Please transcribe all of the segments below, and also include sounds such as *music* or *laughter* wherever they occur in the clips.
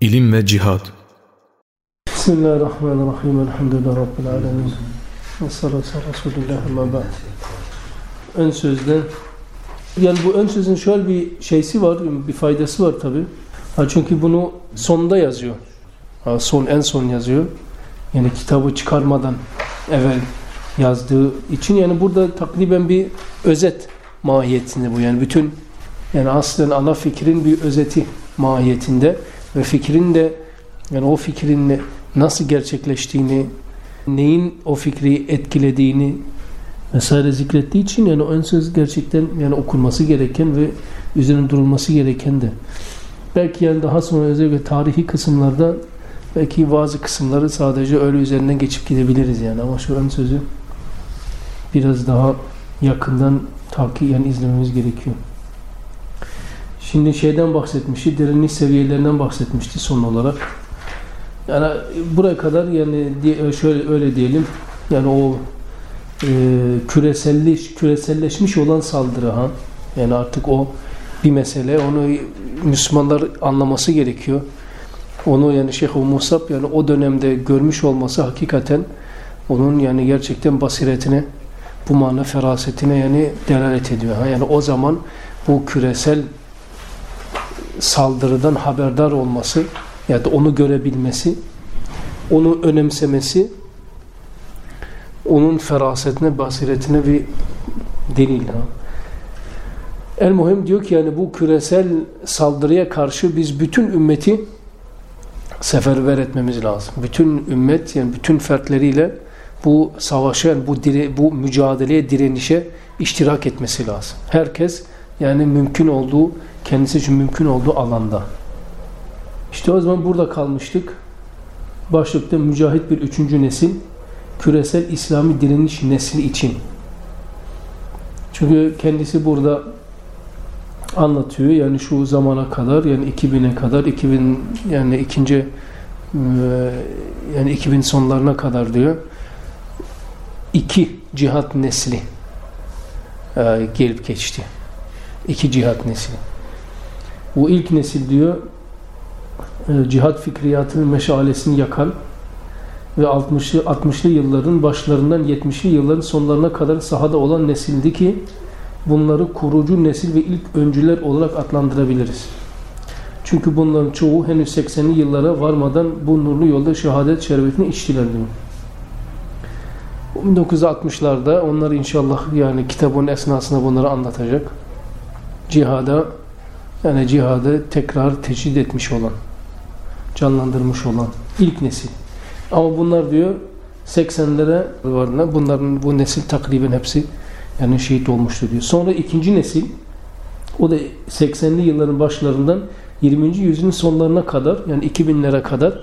İlim ve Cihad Bismillahirrahmanirrahim. Elhamdülillah Rabbil alemin. Ve salatu Resulullah ba'd. Ön sözde yani bu ön sözün şöyle bir şeysi var, bir faydası var tabi. Ha çünkü bunu sonda yazıyor. Ha son en son yazıyor. Yani kitabı çıkarmadan evvel yazdığı için yani burada takriben bir özet mahiyetinde bu yani bütün yani aslen ana fikrin bir özeti mahiyetinde ve fikrin de yani o fikrin nasıl gerçekleştiğini, neyin o fikri etkilediğini vesaire zikrettiği için yani ön söz gerçekten yani okunması gereken ve üzerine durulması gereken de. Belki yani daha sonra özellikle tarihi kısımlarda belki bazı kısımları sadece öyle üzerinden geçip gidebiliriz yani ama şu ön sözü biraz daha yakından takip yani izlememiz gerekiyor. Şimdi şeyden bahsetmişti, derinlik seviyelerinden bahsetmişti son olarak. Yani buraya kadar yani şöyle öyle diyelim. Yani o e, küreselleş, küreselleşmiş olan saldırı ha. Yani artık o bir mesele. Onu Müslümanlar anlaması gerekiyor. Onu yani Şeyh Musab yani o dönemde görmüş olması hakikaten onun yani gerçekten basiretine bu mana ferasetine yani delalet ediyor. Ha. Yani o zaman bu küresel saldırıdan haberdar olması ya da onu görebilmesi, onu önemsemesi onun ferasetine, basiretine bir delil. Ha. El muhim diyor ki yani bu küresel saldırıya karşı biz bütün ümmeti seferber etmemiz lazım. Bütün ümmet yani bütün fertleriyle bu savaşa, yani bu, dire, bu mücadeleye, direnişe iştirak etmesi lazım. Herkes yani mümkün olduğu, kendisi için mümkün olduğu alanda. İşte o zaman burada kalmıştık. Başlıkta mücahit bir üçüncü nesil, küresel İslami direniş nesli için. Çünkü kendisi burada anlatıyor. Yani şu zamana kadar yani 2000'e kadar 2000 yani ikinci yani 2000 sonlarına kadar diyor. iki cihat nesli gelip geçti. İki cihat nesli. Bu ilk nesil diyor cihat fikriyatının meşalesini yakan ve 60'lı 60'lı yılların başlarından 70'li yılların sonlarına kadar sahada olan nesildi ki bunları kurucu nesil ve ilk öncüler olarak adlandırabiliriz. Çünkü bunların çoğu henüz 80'li yıllara varmadan bu nurlu yolda şehadet şerbetini içtiler diyor. 1960'larda onlar inşallah yani kitabın esnasında bunları anlatacak. Cihada yani cihadı tekrar teşhid etmiş olan, canlandırmış olan ilk nesil. Ama bunlar diyor 80'lere varına bunların bu nesil takriben hepsi yani şehit olmuştu diyor. Sonra ikinci nesil o da 80'li yılların başlarından 20. yüzyılın sonlarına kadar yani 2000'lere kadar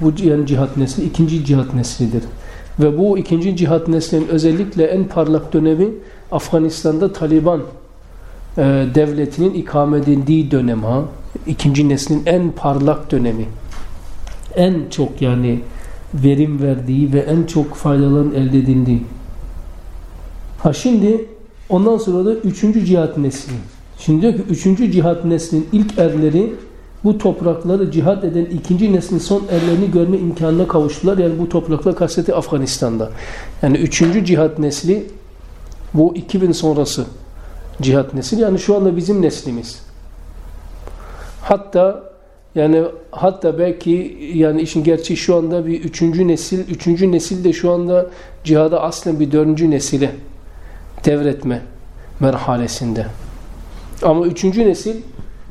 bu yani cihat nesli ikinci cihat neslidir. Ve bu ikinci cihat neslinin özellikle en parlak dönemi Afganistan'da Taliban e, devletinin ikame edildiği dönem ha. İkinci neslin en parlak dönemi. En çok yani verim verdiği ve en çok faydaların elde edildiği. Ha şimdi ondan sonra da üçüncü cihat nesli. Şimdi diyor ki üçüncü cihat neslinin ilk erleri bu toprakları cihat eden ikinci neslin son erlerini görme imkanına kavuştular. Yani bu topraklar kaseti Afganistan'da. Yani üçüncü cihat nesli bu 2000 sonrası cihat nesli. Yani şu anda bizim neslimiz. Hatta yani hatta belki yani işin gerçeği şu anda bir üçüncü nesil, üçüncü nesil de şu anda cihada aslen bir dördüncü nesile devretme merhalesinde. Ama üçüncü nesil,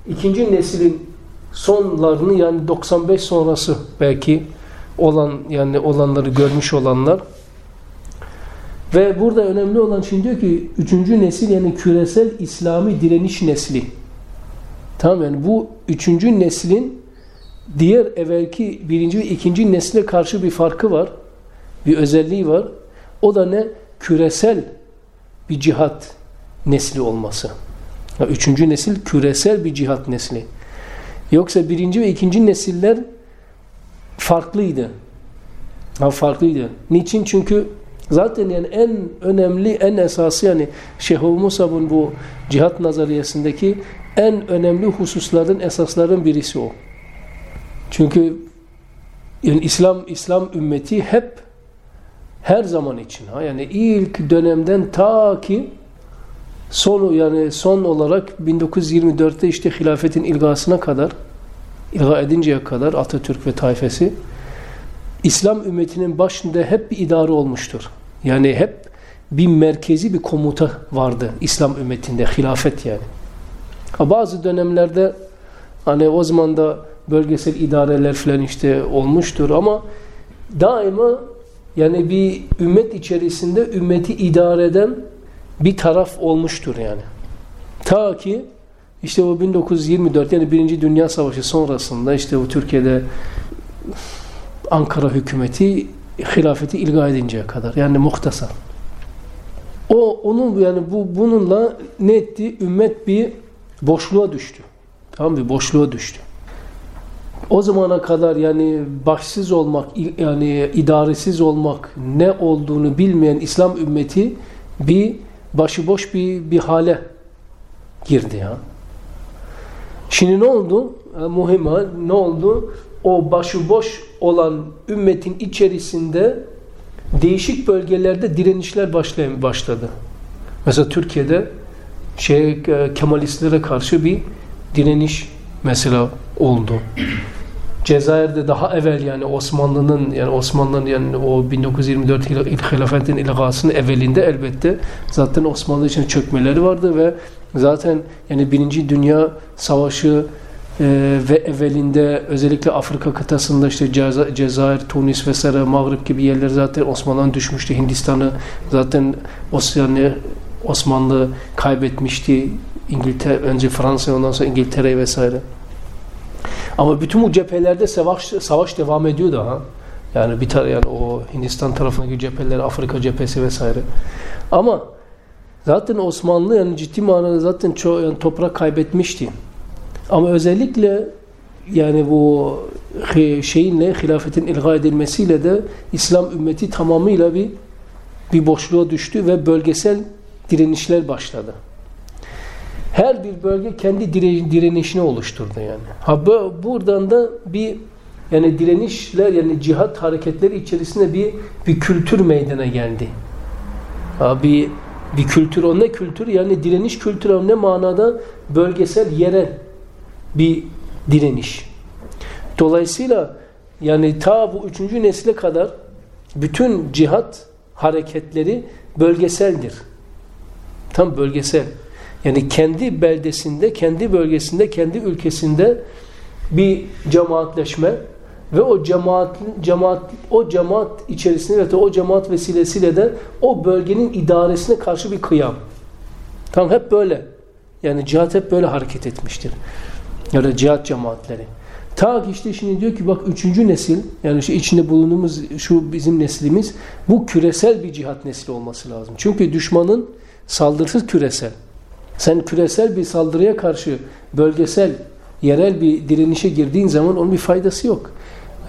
ikinci neslin sonlarını yani 95 sonrası belki olan yani olanları görmüş olanlar ve burada önemli olan şimdi diyor ki üçüncü nesil yani küresel İslami direniş nesli. Tamam yani bu üçüncü neslin diğer evvelki birinci ve ikinci nesle karşı bir farkı var. Bir özelliği var. O da ne? Küresel bir cihat nesli olması. Yani üçüncü nesil küresel bir cihat nesli. Yoksa birinci ve ikinci nesiller farklıydı. Ha, farklıydı. Niçin? Çünkü zaten yani en önemli, en esası yani Şeyh Musab'ın bu cihat nazariyesindeki en önemli hususların, esasların birisi o. Çünkü yani İslam İslam ümmeti hep her zaman için ha yani ilk dönemden ta ki son yani son olarak 1924'te işte hilafetin ilgasına kadar ilga edinceye kadar Atatürk ve tayfesi İslam ümmetinin başında hep bir idare olmuştur. Yani hep bir merkezi bir komuta vardı İslam ümmetinde hilafet yani. Ha, bazı dönemlerde hani o zaman da bölgesel idareler falan işte olmuştur ama daima yani bir ümmet içerisinde ümmeti idare eden bir taraf olmuştur yani. Ta ki işte o 1924 yani Birinci Dünya Savaşı sonrasında işte o Türkiye'de Ankara hükümeti hilafeti ilga edinceye kadar yani muhtasar. O onun yani bu bununla ne etti? Ümmet bir boşluğa düştü. Tamam bir boşluğa düştü. O zamana kadar yani başsız olmak, yani idaresiz olmak ne olduğunu bilmeyen İslam ümmeti bir başıboş bir bir hale girdi ya. Şimdi ne oldu? Muhima ne oldu? O başıboş olan ümmetin içerisinde değişik bölgelerde direnişler başladı. Mesela Türkiye'de şey e, Kemalistlere karşı bir direniş mesela oldu. Cezayir'de daha evvel yani Osmanlı'nın yani Osmanlı'nın yani o 1924 hilafetin ilgasının evvelinde elbette zaten Osmanlı için çökmeleri vardı ve zaten yani Birinci Dünya Savaşı ee, ve evvelinde özellikle Afrika kıtasında işte Ceza, Cezayir, Tunis vesaire Mağrib gibi yerler zaten Osmanlı'dan düşmüştü. Hindistan'ı zaten Osmanlı, Osmanlı kaybetmişti. İngiltere, önce Fransa ondan sonra İngiltere vesaire. Ama bütün bu cephelerde savaş, savaş devam ediyor daha. Yani bir tane yani o Hindistan tarafındaki cepheler, Afrika cephesi vesaire. Ama zaten Osmanlı yani ciddi manada zaten çok yani toprak kaybetmişti. Ama özellikle yani bu şeyinle hilafetin ilga edilmesiyle de İslam ümmeti tamamıyla bir bir boşluğa düştü ve bölgesel direnişler başladı. Her bir bölge kendi direnişini oluşturdu yani. Ha buradan da bir yani direnişler yani cihat hareketleri içerisinde bir bir kültür meydana geldi. Ha bir kültür o ne kültür? Yani direniş kültürü ne manada bölgesel yerel bir direniş. Dolayısıyla yani ta bu üçüncü nesile kadar bütün cihat hareketleri bölgeseldir. Tam bölgesel. Yani kendi beldesinde, kendi bölgesinde, kendi ülkesinde bir cemaatleşme ve o cemaat cemaat o cemaat içerisinde ve o cemaat vesilesiyle de o bölgenin idaresine karşı bir kıyam. Tam hep böyle. Yani cihat hep böyle hareket etmiştir ya da cihat cemaatleri. Ta işte şimdi diyor ki bak üçüncü nesil yani şu içinde bulunduğumuz şu bizim neslimiz bu küresel bir cihat nesli olması lazım. Çünkü düşmanın saldırısı küresel. Sen küresel bir saldırıya karşı bölgesel, yerel bir direnişe girdiğin zaman onun bir faydası yok.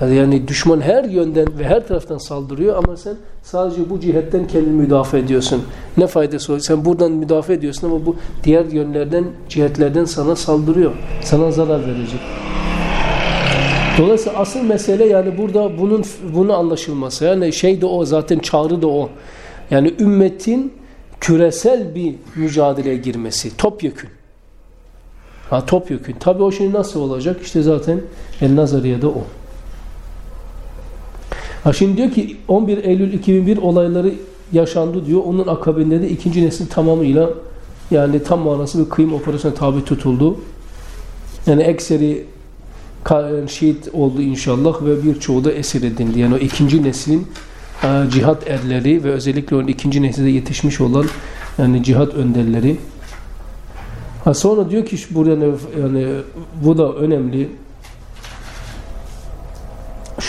Yani düşman her yönden ve her taraftan saldırıyor ama sen sadece bu cihetten kendini müdafaa ediyorsun. Ne faydası oluyor? Sen buradan müdafaa ediyorsun ama bu diğer yönlerden, cihetlerden sana saldırıyor. Sana zarar verecek. Dolayısıyla asıl mesele yani burada bunun bunu anlaşılması. Yani şey de o zaten çağrı da o. Yani ümmetin küresel bir mücadeleye girmesi. Topyekün. Ha topyekün. Tabii o şey nasıl olacak? İşte zaten El Nazariye'de o. Ha şimdi diyor ki 11 Eylül 2001 olayları yaşandı diyor. Onun akabinde de ikinci nesil tamamıyla yani tam manası bir kıyım operasyona tabi tutuldu. Yani ekseri şehit oldu inşallah ve birçoğu da esir edildi. Yani o ikinci neslin e, cihat erleri ve özellikle onun ikinci nesilde yetişmiş olan yani cihat önderleri. Ha sonra diyor ki burada yani, yani bu da önemli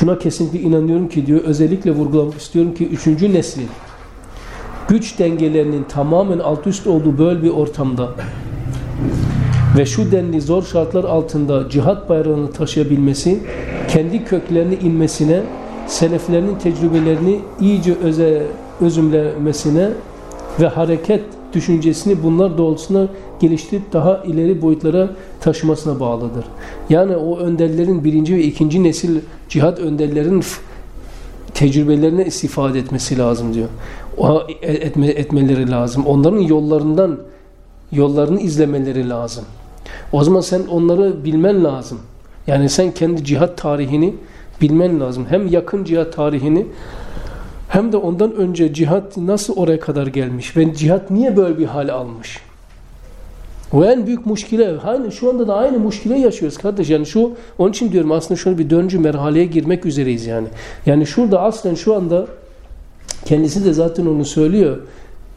şuna kesinlikle inanıyorum ki diyor özellikle vurgulamak istiyorum ki üçüncü neslin güç dengelerinin tamamen alt üst olduğu böyle bir ortamda ve şu denli zor şartlar altında cihat bayrağını taşıyabilmesi kendi köklerini inmesine seleflerinin tecrübelerini iyice öze, özümlemesine ve hareket düşüncesini bunlar doğrultusunda geliştirip daha ileri boyutlara taşımasına bağlıdır. Yani o önderlerin birinci ve ikinci nesil cihat önderlerin tecrübelerine istifade etmesi lazım diyor. O etme, etmeleri lazım. Onların yollarından yollarını izlemeleri lazım. O zaman sen onları bilmen lazım. Yani sen kendi cihat tarihini bilmen lazım. Hem yakın cihat tarihini hem de ondan önce cihat nasıl oraya kadar gelmiş ve cihat niye böyle bir hal almış? Ve en büyük muşkile, aynı şu anda da aynı muşkile yaşıyoruz kardeş. Yani şu, onun için diyorum aslında şöyle bir döncü merhaleye girmek üzereyiz yani. Yani şurada aslen şu anda kendisi de zaten onu söylüyor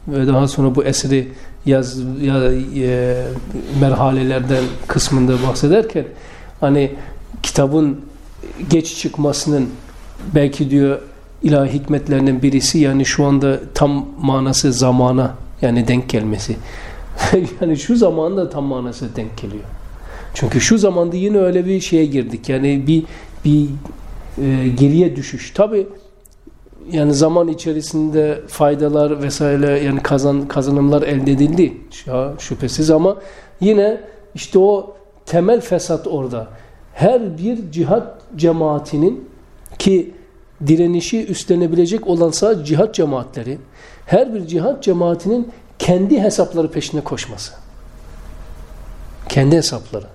ve daha sonra bu eseri yaz ya, e, merhalelerden kısmında bahsederken hani kitabın geç çıkmasının belki diyor ilahi hikmetlerinden birisi yani şu anda tam manası zamana yani denk gelmesi. *laughs* yani şu zamanda tam manası denk geliyor. Çünkü şu zamanda yine öyle bir şeye girdik. Yani bir bir e, geriye düşüş. Tabi yani zaman içerisinde faydalar vesaire yani kazan kazanımlar elde edildi. Şüphesiz ama yine işte o temel fesat orada. Her bir cihat cemaatinin ki direnişi üstlenebilecek olan sadece cihat cemaatleri, her bir cihat cemaatinin kendi hesapları peşine koşması. Kendi hesapları.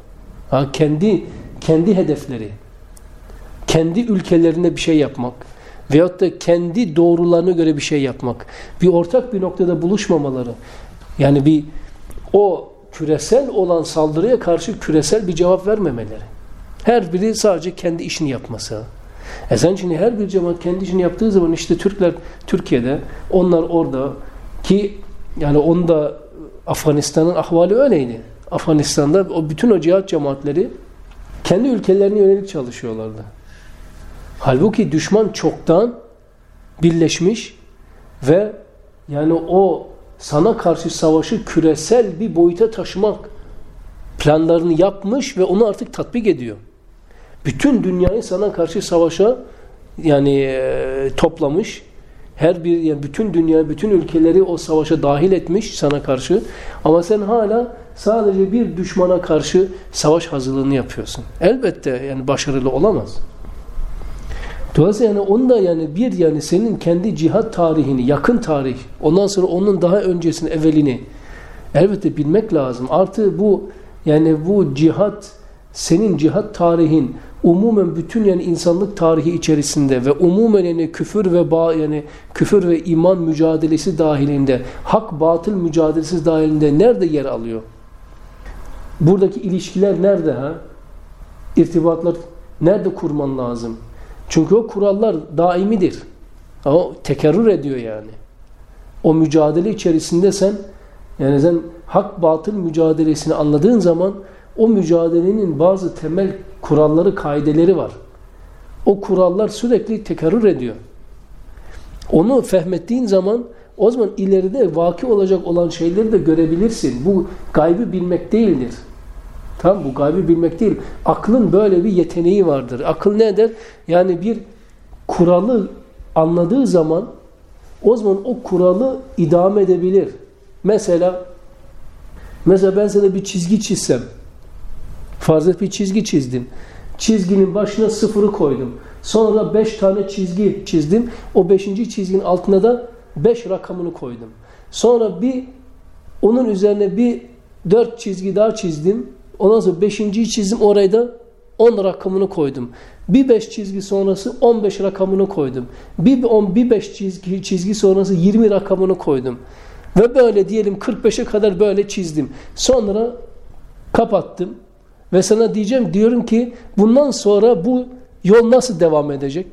Ha, kendi kendi hedefleri. Kendi ülkelerinde bir şey yapmak. Veyahut da kendi doğrularına göre bir şey yapmak. Bir ortak bir noktada buluşmamaları. Yani bir o küresel olan saldırıya karşı küresel bir cevap vermemeleri. Her biri sadece kendi işini yapması. E sen şimdi her bir cemaat kendi işini yaptığı zaman işte Türkler Türkiye'de, onlar orada ki yani onda Afganistan'ın ahvali öyleydi. Afganistan'da o bütün o cihat cemaatleri kendi ülkelerine yönelik çalışıyorlardı. Halbuki düşman çoktan birleşmiş ve yani o sana karşı savaşı küresel bir boyuta taşımak planlarını yapmış ve onu artık tatbik ediyor. Bütün dünyayı sana karşı savaşa yani e, toplamış. Her bir yani bütün dünya, bütün ülkeleri o savaşa dahil etmiş sana karşı. Ama sen hala sadece bir düşmana karşı savaş hazırlığını yapıyorsun. Elbette yani başarılı olamaz. Dolayısıyla yani onda yani bir yani senin kendi cihat tarihini, yakın tarih, ondan sonra onun daha öncesini, evvelini elbette bilmek lazım. Artı bu yani bu cihat, senin cihat tarihin umumen bütün yani insanlık tarihi içerisinde ve umumen yani küfür ve ba yani küfür ve iman mücadelesi dahilinde, hak batıl mücadelesi dahilinde nerede yer alıyor? Buradaki ilişkiler nerede ha? İrtibatlar nerede kurman lazım? Çünkü o kurallar daimidir. O tekerrür ediyor yani. O mücadele içerisinde sen yani sen hak batıl mücadelesini anladığın zaman o mücadelenin bazı temel kuralları, kaideleri var. O kurallar sürekli tekerrür ediyor. Onu fehmettiğin zaman o zaman ileride vaki olacak olan şeyleri de görebilirsin. Bu gaybı bilmek değildir. Tamam bu gaybı bilmek değil. Aklın böyle bir yeteneği vardır. Akıl ne eder? Yani bir kuralı anladığı zaman o zaman o kuralı idame edebilir. Mesela mesela ben sana bir çizgi çizsem farz et bir çizgi çizdim. Çizginin başına sıfırı koydum. Sonra beş tane çizgi çizdim. O beşinci çizginin altına da beş rakamını koydum. Sonra bir onun üzerine bir dört çizgi daha çizdim. Ondan sonra beşinciyi çizdim oraya da 10 rakamını koydum. Bir beş çizgi sonrası 15 rakamını koydum. Bir 10 bir beş çizgi, çizgi sonrası 20 rakamını koydum. Ve böyle diyelim 45'e kadar böyle çizdim. Sonra kapattım. Ve sana diyeceğim diyorum ki bundan sonra bu yol nasıl devam edecek?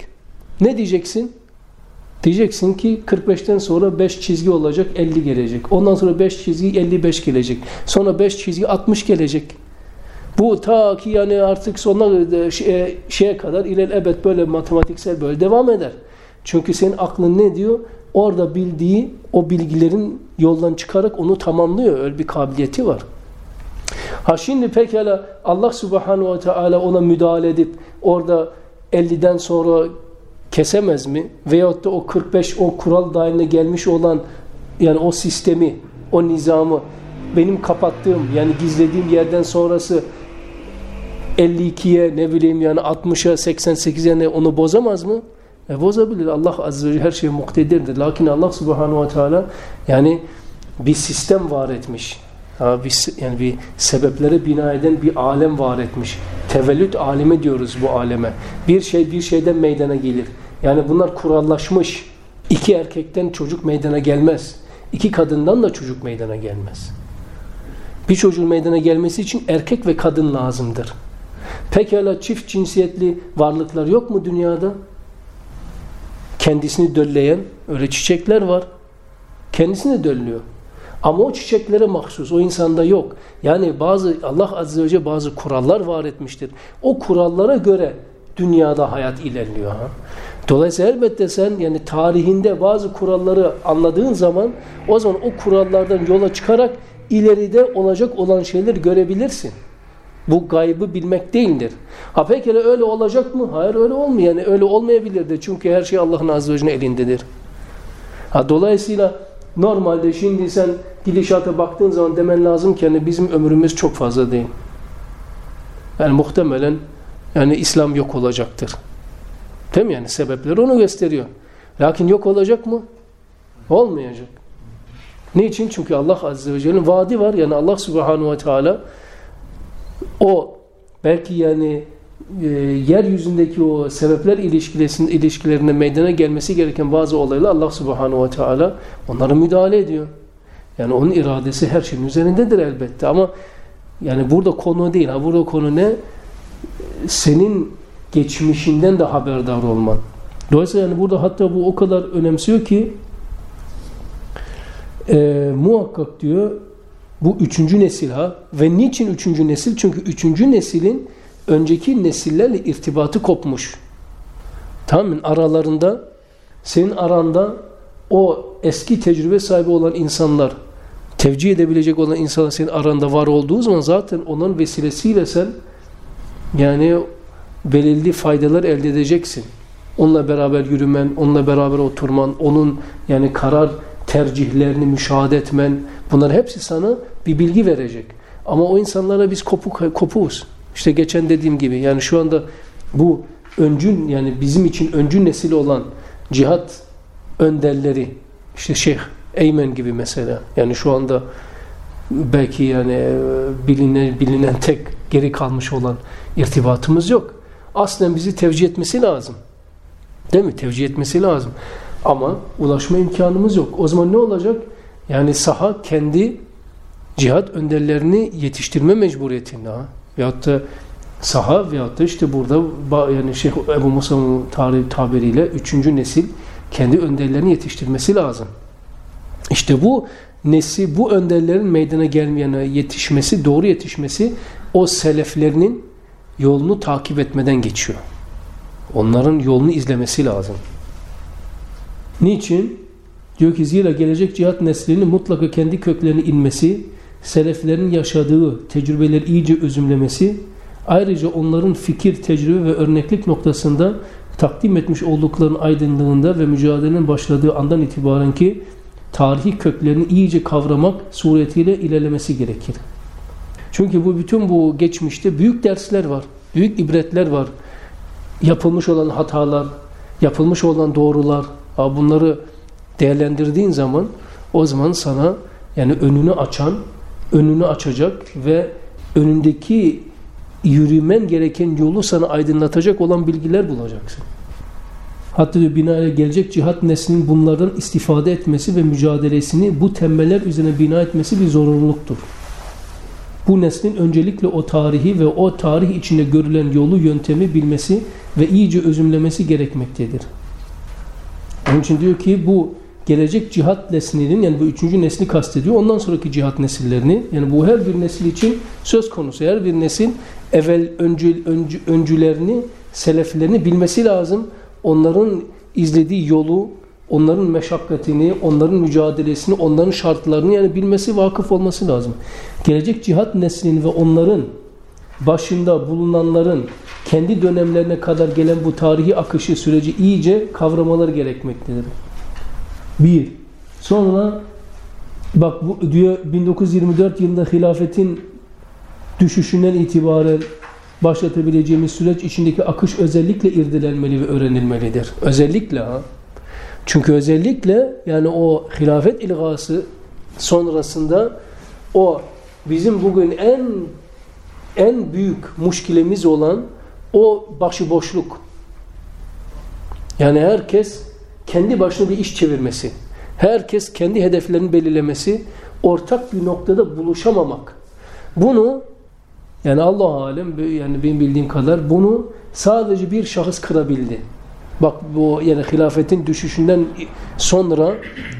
Ne diyeceksin? Diyeceksin ki 45'ten sonra 5 çizgi olacak 50 gelecek. Ondan sonra 5 çizgi 55 gelecek. Sonra 5 çizgi 60 gelecek. Bu ta ki yani artık sonuna şeye, şeye kadar ilel ebed böyle matematiksel böyle devam eder. Çünkü senin aklın ne diyor? Orada bildiği o bilgilerin yoldan çıkarak onu tamamlıyor. Öyle bir kabiliyeti var. Ha şimdi pekala Allah subhanahu ve teala ona müdahale edip orada 50'den sonra kesemez mi? Veyahut da o 45 o kural dahiline gelmiş olan yani o sistemi o nizamı benim kapattığım yani gizlediğim yerden sonrası 52'ye ne bileyim yani 60'a 88'e ne onu bozamaz mı? E bozabilir. Allah azze ve celle her şeye muktedirdir. Lakin Allah subhanahu ve teala yani bir sistem var etmiş. Bir, yani bir sebeplere bina eden bir alem var etmiş. Tevellüt alemi diyoruz bu aleme. Bir şey bir şeyden meydana gelir. Yani bunlar kurallaşmış. İki erkekten çocuk meydana gelmez. İki kadından da çocuk meydana gelmez. Bir çocuğun meydana gelmesi için erkek ve kadın lazımdır. Pekala çift cinsiyetli varlıklar yok mu dünyada? Kendisini dölleyen öyle çiçekler var. Kendisini döllüyor. Ama o çiçeklere mahsus, o insanda yok. Yani bazı Allah Azze ve Celle bazı kurallar var etmiştir. O kurallara göre dünyada hayat ilerliyor. Ha? Dolayısıyla elbette sen yani tarihinde bazı kuralları anladığın zaman o zaman o kurallardan yola çıkarak ileride olacak olan şeyleri görebilirsin. Bu gaybı bilmek değildir. Ha peki öyle olacak mı? Hayır öyle olmuyor. Yani öyle olmayabilir de. Çünkü her şey Allah'ın azze ve elindedir. Ha dolayısıyla normalde şimdi sen gidişata baktığın zaman demen lazım ki yani bizim ömrümüz çok fazla değil. Yani muhtemelen yani İslam yok olacaktır. Değil mi yani? Sebepleri onu gösteriyor. Lakin yok olacak mı? Olmayacak. Niçin? Çünkü Allah Azze ve Celle'nin vaadi var. Yani Allah Subhanahu ve Teala o belki yani e, yeryüzündeki o sebepler ilişkilerinde, ilişkilerinde meydana gelmesi gereken bazı olaylar Allah Subhanahu ve Teala onlara müdahale ediyor. Yani onun iradesi her şeyin üzerindedir elbette ama yani burada konu değil. Ha burada konu ne? Senin geçmişinden de haberdar olman. Dolayısıyla yani burada hatta bu o kadar önemsiyor ki e, muhakkak diyor bu üçüncü nesil ha. Ve niçin üçüncü nesil? Çünkü üçüncü neslin önceki nesillerle irtibatı kopmuş. Tamam mı? Aralarında senin aranda o eski tecrübe sahibi olan insanlar tevcih edebilecek olan insanlar senin aranda var olduğu zaman zaten onun vesilesiyle sen yani belirli faydalar elde edeceksin. Onunla beraber yürümen, onunla beraber oturman, onun yani karar tercihlerini müşahede etmen bunlar hepsi sana bir bilgi verecek. Ama o insanlara biz kopuk, kopuğuz. İşte geçen dediğim gibi yani şu anda bu öncün yani bizim için öncü nesil olan cihat önderleri işte Şeyh Eymen gibi mesela yani şu anda belki yani e, bilinen, bilinen tek geri kalmış olan irtibatımız yok. Aslen bizi tevcih etmesi lazım. Değil mi? Tevcih etmesi lazım. Ama ulaşma imkanımız yok. O zaman ne olacak? Yani saha kendi cihat önderlerini yetiştirme mecburiyetinde. Veyahut da saha veyahut da işte burada yani Şeyh Ebu Musa'nın tabiriyle üçüncü nesil kendi önderlerini yetiştirmesi lazım. İşte bu nesli, bu önderlerin meydana gelmeyene yetişmesi, doğru yetişmesi o seleflerinin yolunu takip etmeden geçiyor. Onların yolunu izlemesi lazım. Niçin? Diyor ki zira gelecek cihat neslinin mutlaka kendi köklerini inmesi, seleflerin yaşadığı tecrübeleri iyice özümlemesi, ayrıca onların fikir, tecrübe ve örneklik noktasında takdim etmiş olduklarının aydınlığında ve mücadelenin başladığı andan itibaren ki tarihi köklerini iyice kavramak suretiyle ilerlemesi gerekir. Çünkü bu bütün bu geçmişte büyük dersler var, büyük ibretler var. Yapılmış olan hatalar, yapılmış olan doğrular, bunları değerlendirdiğin zaman o zaman sana yani önünü açan, önünü açacak ve önündeki yürümen gereken yolu sana aydınlatacak olan bilgiler bulacaksın. Hatta diyor binaya gelecek cihat neslinin bunlardan istifade etmesi ve mücadelesini bu tembeller üzerine bina etmesi bir zorunluluktur. Bu neslin öncelikle o tarihi ve o tarih içinde görülen yolu, yöntemi bilmesi ve iyice özümlemesi gerekmektedir. Onun için diyor ki bu gelecek cihat neslinin yani bu üçüncü nesli kastediyor. Ondan sonraki cihat nesillerini yani bu her bir nesil için söz konusu. Her bir nesil evvel öncü, öncü, öncülerini, seleflerini bilmesi lazım. Onların izlediği yolu, onların meşakkatini, onların mücadelesini, onların şartlarını yani bilmesi, vakıf olması lazım. Gelecek cihat neslinin ve onların başında bulunanların kendi dönemlerine kadar gelen bu tarihi akışı süreci iyice kavramaları gerekmektedir. Bir. Sonra Bak bu diyor 1924 yılında hilafetin düşüşünden itibaren başlatabileceğimiz süreç içindeki akış özellikle irdelenmeli ve öğrenilmelidir. Özellikle ha. Çünkü özellikle yani o hilafet ilgası sonrasında o bizim bugün en en büyük muşkilemiz olan o başıboşluk. Yani herkes kendi başına bir iş çevirmesi. Herkes kendi hedeflerini belirlemesi, ortak bir noktada buluşamamak. Bunu yani Allah alem yani benim bildiğim kadar bunu sadece bir şahıs kırabildi. Bak bu yani hilafetin düşüşünden sonra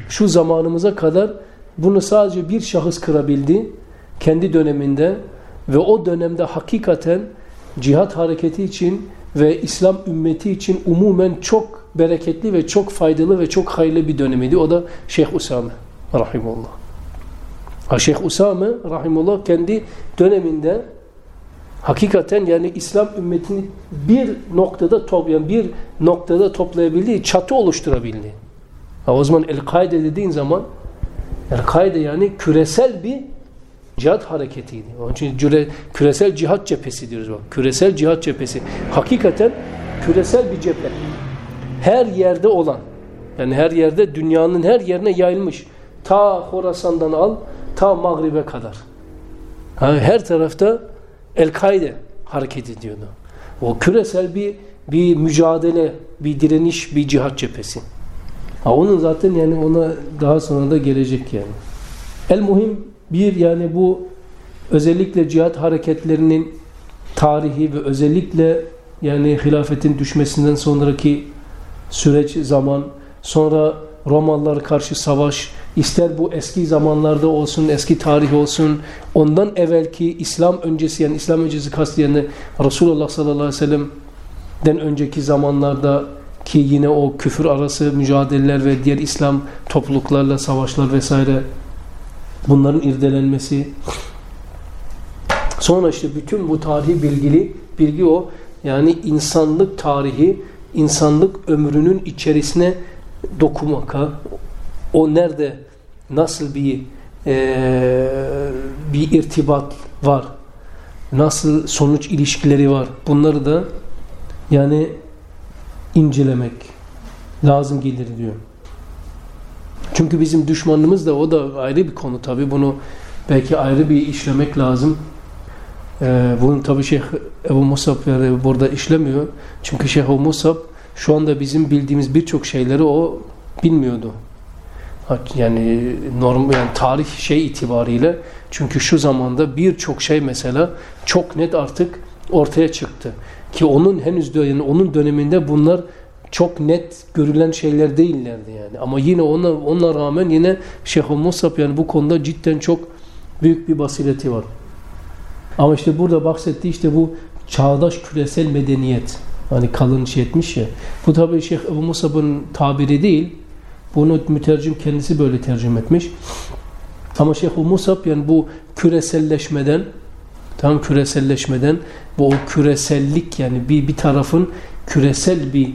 şu zamanımıza kadar bunu sadece bir şahıs kırabildi kendi döneminde ve o dönemde hakikaten cihat hareketi için ve İslam ümmeti için umumen çok bereketli ve çok faydalı ve çok hayırlı bir dönemiydi. O da Şeyh Usame rahimullah. Ha Şeyh Usame rahimullah kendi döneminde hakikaten yani İslam ümmetini bir noktada toplayan bir noktada toplayabildiği çatı oluşturabildi. Ha, o zaman El-Kaide dediğin zaman El-Kaide yani küresel bir cihat hareketiydi. Onun için küresel cihat cephesi diyoruz bak. Küresel cihat cephesi. Hakikaten küresel bir cephe. Her yerde olan yani her yerde dünyanın her yerine yayılmış. Ta Horasan'dan al ta Mağrib'e kadar. Yani her tarafta El-Kaide hareket ediyordu. O küresel bir bir mücadele, bir direniş, bir cihat cephesi. Ha onun zaten yani ona daha sonra da gelecek yani. El muhim bir yani bu özellikle cihat hareketlerinin tarihi ve özellikle yani hilafetin düşmesinden sonraki süreç zaman. Sonra Romalılara karşı savaş. İster bu eski zamanlarda olsun eski tarih olsun ondan evvelki İslam öncesi yani İslam öncesi kastı Resulullah sallallahu aleyhi ve sellem'den önceki zamanlarda ki yine o küfür arası mücadeleler ve diğer İslam topluluklarla savaşlar vesaire bunların irdelenmesi. Sonra işte bütün bu tarihi bilgili bilgi o. Yani insanlık tarihi insanlık ömrünün içerisine dokunmaka o nerede nasıl bir e, bir irtibat var nasıl sonuç ilişkileri var bunları da yani incelemek lazım gelir diyor. Çünkü bizim düşmanımız da o da ayrı bir konu tabi. Bunu belki ayrı bir işlemek lazım. Ee, bunu tabi Şeyh Ebu Musab yani burada işlemiyor. Çünkü Şeyh Ebu Musab şu anda bizim bildiğimiz birçok şeyleri o bilmiyordu. Yani norm yani tarih şey itibariyle çünkü şu zamanda birçok şey mesela çok net artık ortaya çıktı. Ki onun henüz yani onun döneminde bunlar çok net görülen şeyler değillerdi yani. Ama yine ona, ona rağmen yine Şeyh Musab yani bu konuda cidden çok büyük bir basireti var. Ama işte burada bahsettiği işte bu çağdaş küresel medeniyet. Hani kalın şey etmiş ya. Bu tabi Şeyh Ebu Musab'ın tabiri değil. Bunu mütercim kendisi böyle tercüme etmiş. Ama Şeyh Ebu Musab yani bu küreselleşmeden tam küreselleşmeden bu o küresellik yani bir bir tarafın küresel bir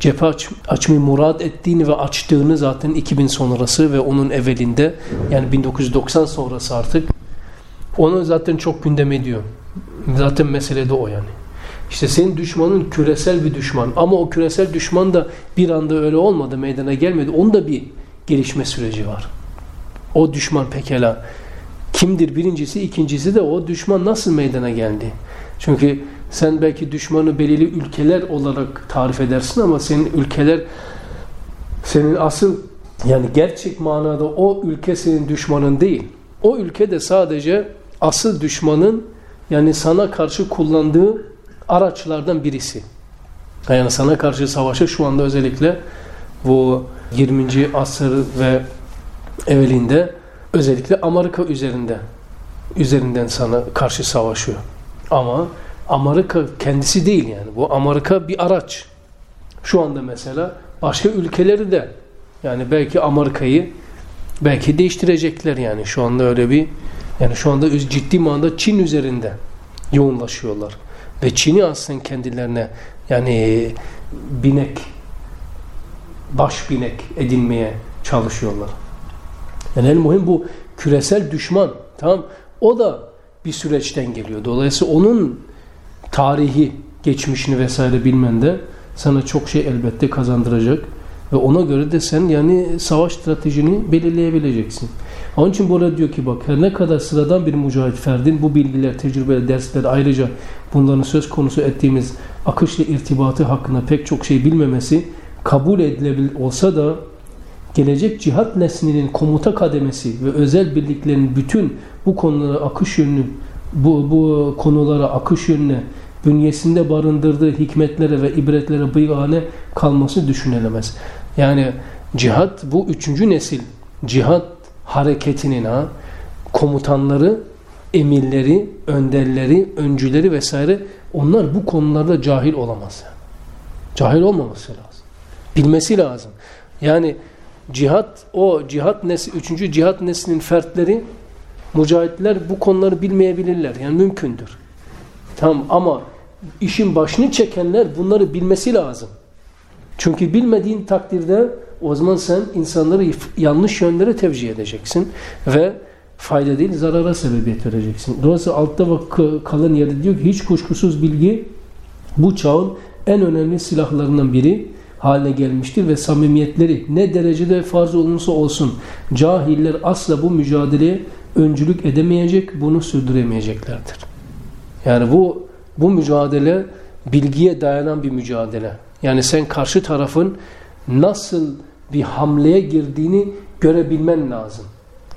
cephe aç, açmayı murad ettiğini ve açtığını zaten 2000 sonrası ve onun evvelinde yani 1990 sonrası artık onu zaten çok gündem ediyor. Zaten mesele de o yani. İşte senin düşmanın küresel bir düşman ama o küresel düşman da bir anda öyle olmadı, meydana gelmedi. Onda bir gelişme süreci var. O düşman pekala kimdir birincisi, ikincisi de o düşman nasıl meydana geldi? Çünkü sen belki düşmanı belirli ülkeler olarak tarif edersin ama senin ülkeler senin asıl yani gerçek manada o ülke senin düşmanın değil. O ülke de sadece asıl düşmanın yani sana karşı kullandığı araçlardan birisi. Yani sana karşı savaşı şu anda özellikle bu 20. asır ve evvelinde özellikle Amerika üzerinde üzerinden sana karşı savaşıyor. Ama Amerika kendisi değil yani. Bu Amerika bir araç. Şu anda mesela başka ülkeleri de yani belki Amerika'yı belki değiştirecekler yani. Şu anda öyle bir yani şu anda ciddi manada Çin üzerinde yoğunlaşıyorlar. Ve Çin'i aslında kendilerine yani binek baş binek edinmeye çalışıyorlar. Yani en muhim bu küresel düşman. Tamam. O da bir süreçten geliyor. Dolayısıyla onun tarihi, geçmişini vesaire bilmen de sana çok şey elbette kazandıracak. Ve ona göre de sen yani savaş stratejini belirleyebileceksin. Onun için burada diyor ki bak her ne kadar sıradan bir mücahit ferdin bu bilgiler, tecrübeler, dersler ayrıca bunların söz konusu ettiğimiz akışla irtibatı hakkında pek çok şey bilmemesi kabul edilebilir olsa da gelecek cihat neslinin komuta kademesi ve özel birliklerin bütün bu konulara akış yönünü bu, bu konulara akış yönüne bünyesinde barındırdığı hikmetlere ve ibretlere bıyane kalması düşünülemez. Yani cihat bu üçüncü nesil cihat hareketinin ha, komutanları, emirleri, önderleri, öncüleri vesaire onlar bu konularda cahil olamaz. Cahil olmaması lazım. Bilmesi lazım. Yani cihat o cihat nesli, üçüncü cihat neslinin fertleri mücahitler bu konuları bilmeyebilirler. Yani mümkündür. Tamam ama işin başını çekenler bunları bilmesi lazım. Çünkü bilmediğin takdirde o zaman sen insanları yanlış yönlere tevcih edeceksin ve fayda değil zarara sebebiyet vereceksin. Dolayısıyla altta bak kalın yerde diyor ki hiç kuşkusuz bilgi bu çağın en önemli silahlarından biri haline gelmiştir ve samimiyetleri ne derecede farz olunsa olsun cahiller asla bu mücadeleye öncülük edemeyecek, bunu sürdüremeyeceklerdir. Yani bu bu mücadele bilgiye dayanan bir mücadele. Yani sen karşı tarafın nasıl bir hamleye girdiğini görebilmen lazım.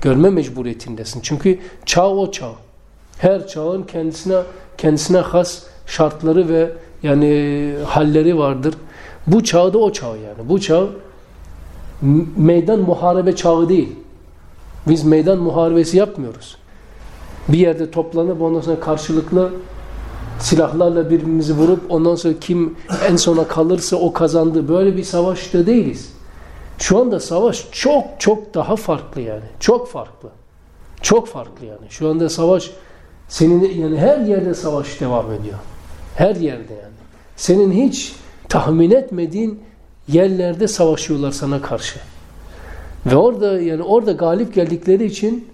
Görme mecburiyetindesin. Çünkü çağ o çağ. Her çağın kendisine kendisine has şartları ve yani halleri vardır. Bu çağda o çağ yani. Bu çağ meydan muharebe çağı değil. Biz meydan muharebesi yapmıyoruz. Bir yerde toplanıp ondan sonra karşılıklı silahlarla birbirimizi vurup ondan sonra kim en sona kalırsa o kazandı. Böyle bir savaşta değiliz. Şu anda savaş çok çok daha farklı yani. Çok farklı. Çok farklı yani. Şu anda savaş senin yani her yerde savaş devam ediyor. Her yerde yani. Senin hiç tahmin etmediğin yerlerde savaşıyorlar sana karşı. Ve orada yani orada galip geldikleri için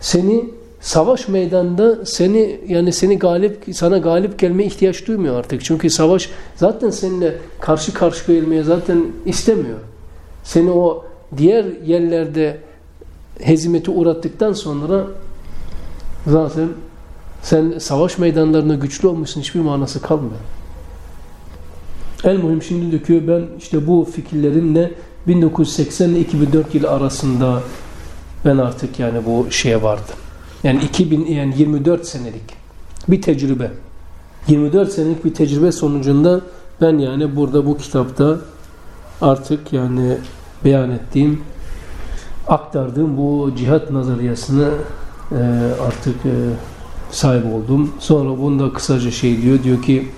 seni savaş meydanında seni yani seni galip sana galip gelme ihtiyaç duymuyor artık. Çünkü savaş zaten seninle karşı karşıya gelmeye zaten istemiyor. Seni o diğer yerlerde hezimeti uğrattıktan sonra zaten sen savaş meydanlarında güçlü olmuşsun hiçbir manası kalmıyor. El muhim şimdi döküyor ben işte bu fikirlerimle 1980 ile 2004 yıl arasında ben artık yani bu şeye vardım. Yani 2000 yani 24 senelik bir tecrübe. 24 senelik bir tecrübe sonucunda ben yani burada bu kitapta artık yani beyan ettiğim aktardığım bu cihat nazariyasını e, artık e, sahip oldum. Sonra bunda kısaca şey diyor. Diyor ki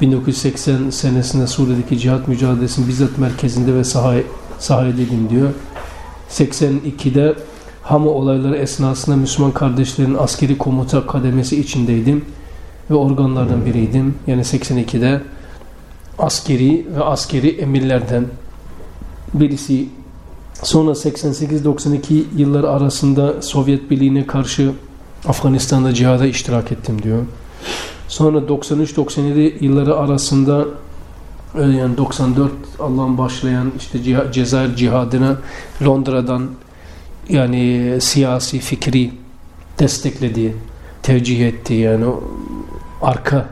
1980 senesinde Suriye'deki cihat mücadelesinin bizzat merkezinde ve sahaya, sahadeydim diyor. 82'de Hama olayları esnasında Müslüman kardeşlerin askeri komuta kademesi içindeydim ve organlardan biriydim. Yani 82'de askeri ve askeri emirlerden birisi sonra 88-92 yılları arasında Sovyet Birliği'ne karşı Afganistan'da cihada iştirak ettim diyor. Sonra 93-97 yılları arasında yani 94 Allah'ın başlayan işte cih Cezayir cihadına Londra'dan yani siyasi fikri desteklediği, tevcih ettiği yani arka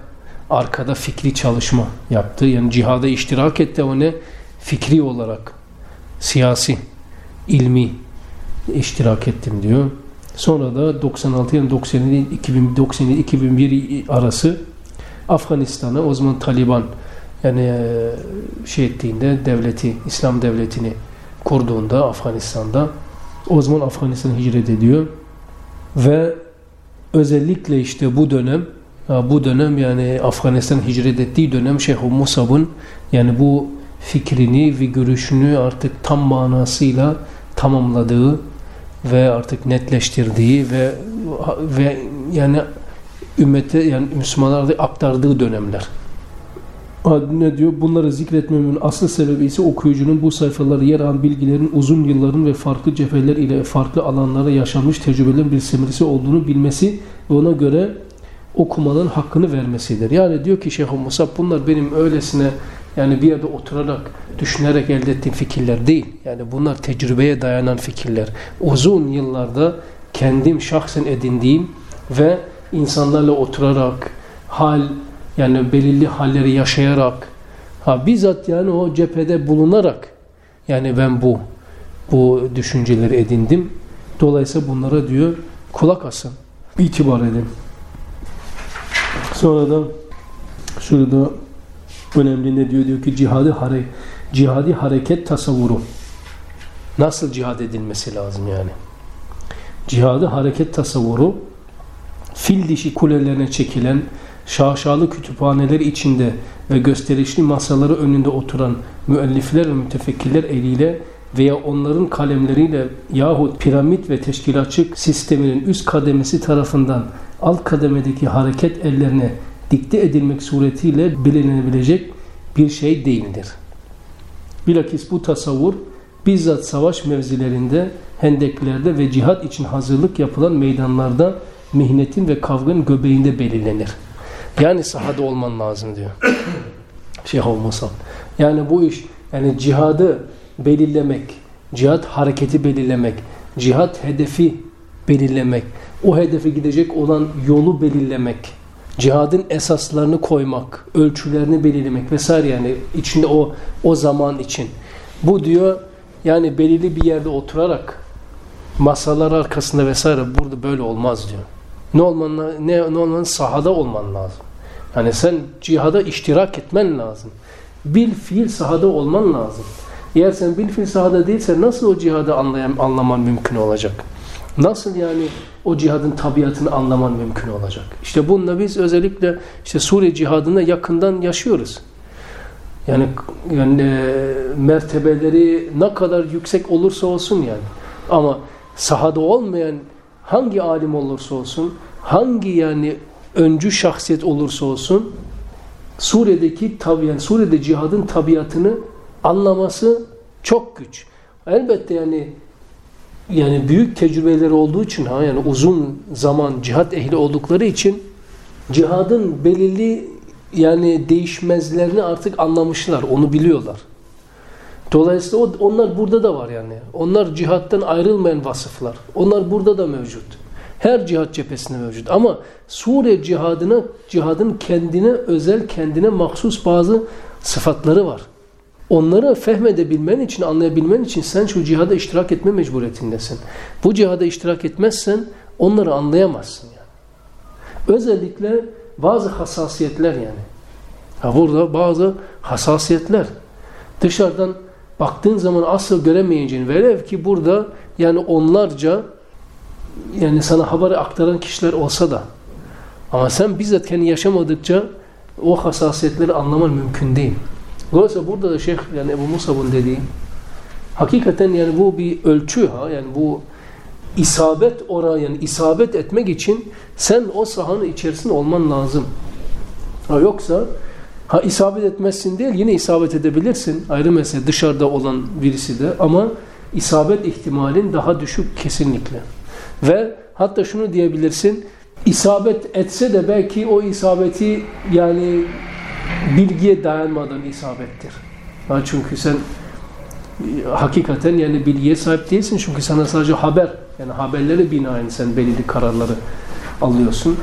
arkada fikri çalışma yaptı. Yani cihada iştirak etti o ne? Fikri olarak siyasi, ilmi iştirak ettim diyor. Sonra da 96 yani 97 2097 2001 arası Afganistan'a o zaman Taliban yani e, şey ettiğinde devleti, İslam devletini kurduğunda Afganistan'da o zaman Afganistan hicret ediyor ve özellikle işte bu dönem bu dönem yani Afganistan hicret ettiği dönem Şeyh Musab'ın yani bu fikrini ve görüşünü artık tam manasıyla tamamladığı ve artık netleştirdiği ve ve yani ümmete yani Müslümanlara aktardığı dönemler. ne diyor? Bunları zikretmemin asıl sebebi ise okuyucunun bu sayfaları yer alan bilgilerin uzun yılların ve farklı cepheler ile farklı alanlara yaşanmış tecrübelerin bir semirisi olduğunu bilmesi ve ona göre okumanın hakkını vermesidir. Yani diyor ki Şeyh Musab bunlar benim öylesine yani bir yerde oturarak, düşünerek elde ettiğim fikirler değil. Yani bunlar tecrübeye dayanan fikirler. Uzun yıllarda kendim şahsen edindiğim ve insanlarla oturarak, hal yani belirli halleri yaşayarak, ha bizzat yani o cephede bulunarak yani ben bu bu düşünceleri edindim. Dolayısıyla bunlara diyor kulak asın, itibar edin. Sonra da şurada önemli ne diyor? Diyor ki cihadi, hare, cihadi hareket tasavvuru. Nasıl cihad edilmesi lazım yani? Cihadi hareket tasavvuru fil dişi kulelerine çekilen şaşalı kütüphaneler içinde ve gösterişli masaları önünde oturan müellifler ve mütefekkirler eliyle veya onların kalemleriyle yahut piramit ve teşkilatçı sisteminin üst kademesi tarafından alt kademedeki hareket ellerine dikte edilmek suretiyle bilinebilecek bir şey değildir. Bilakis bu tasavvur bizzat savaş mevzilerinde, hendeklerde ve cihat için hazırlık yapılan meydanlarda mihnetin ve kavganın göbeğinde belirlenir. Yani sahada olman lazım diyor. *coughs* Şeyh olmasam. Yani bu iş yani cihadı belirlemek, cihat hareketi belirlemek, cihat hedefi belirlemek, o hedefe gidecek olan yolu belirlemek, cihadın esaslarını koymak, ölçülerini belirlemek vesaire yani içinde o o zaman için. Bu diyor yani belirli bir yerde oturarak masalar arkasında vesaire burada böyle olmaz diyor. Ne olman ne, ne olman sahada olman lazım. Yani sen cihada iştirak etmen lazım. Bil fiil sahada olman lazım. Eğer sen bil fiil sahada değilse nasıl o cihadı anlayan, anlaman mümkün olacak? Nasıl yani o cihadın tabiatını anlaman mümkün olacak? İşte bununla biz özellikle işte Suriye cihadında yakından yaşıyoruz. Yani, yani e, mertebeleri ne kadar yüksek olursa olsun yani. Ama sahada olmayan hangi alim olursa olsun, hangi yani öncü şahsiyet olursa olsun Suriye'deki tabi yani Suriye'de cihadın tabiatını anlaması çok güç. Elbette yani yani büyük tecrübeleri olduğu için ha yani uzun zaman cihat ehli oldukları için cihadın belirli yani değişmezlerini artık anlamışlar, onu biliyorlar. Dolayısıyla onlar burada da var yani. Onlar cihattan ayrılmayan vasıflar. Onlar burada da mevcut. Her cihat cephesinde mevcut. Ama Suriye cihadına, cihadın kendine özel, kendine mahsus bazı sıfatları var. Onları fehmedebilmen için, anlayabilmen için sen şu cihada iştirak etme mecburiyetindesin. Bu cihada iştirak etmezsen onları anlayamazsın yani. Özellikle bazı hassasiyetler yani. Ha burada bazı hassasiyetler. Dışarıdan baktığın zaman asla göremeyeceğin velev ki burada yani onlarca yani sana haberi aktaran kişiler olsa da ama sen bizzat kendi yaşamadıkça o hassasiyetleri anlaman mümkün değil. Dolayısıyla burada da Şeyh yani Ebu Musab'ın dediği hakikaten yani bu bir ölçü ha yani bu isabet oranı yani isabet etmek için sen o sahanın içerisinde olman lazım. Ha yoksa ha isabet etmezsin değil yine isabet edebilirsin. Ayrı mesele dışarıda olan birisi de ama isabet ihtimalin daha düşük kesinlikle. Ve hatta şunu diyebilirsin isabet etse de belki o isabeti yani bilgiye dayanmadan isabettir. Ha çünkü sen hakikaten yani bilgiye sahip değilsin çünkü sana sadece haber yani haberlere binaen sen belirli kararları alıyorsun.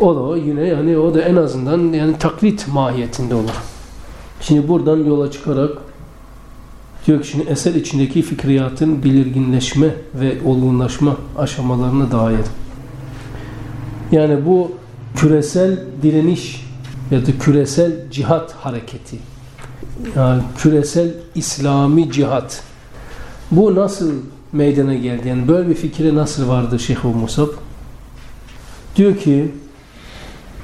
O da yine yani o da en azından yani taklit mahiyetinde olur. Şimdi buradan yola çıkarak diyor ki şimdi eser içindeki fikriyatın belirginleşme ve olgunlaşma aşamalarına dair. Yani bu küresel direniş ya da küresel cihat hareketi yani küresel İslami cihat bu nasıl meydana geldi? Yani böyle bir fikre nasıl vardı Şeyh Musab? Diyor ki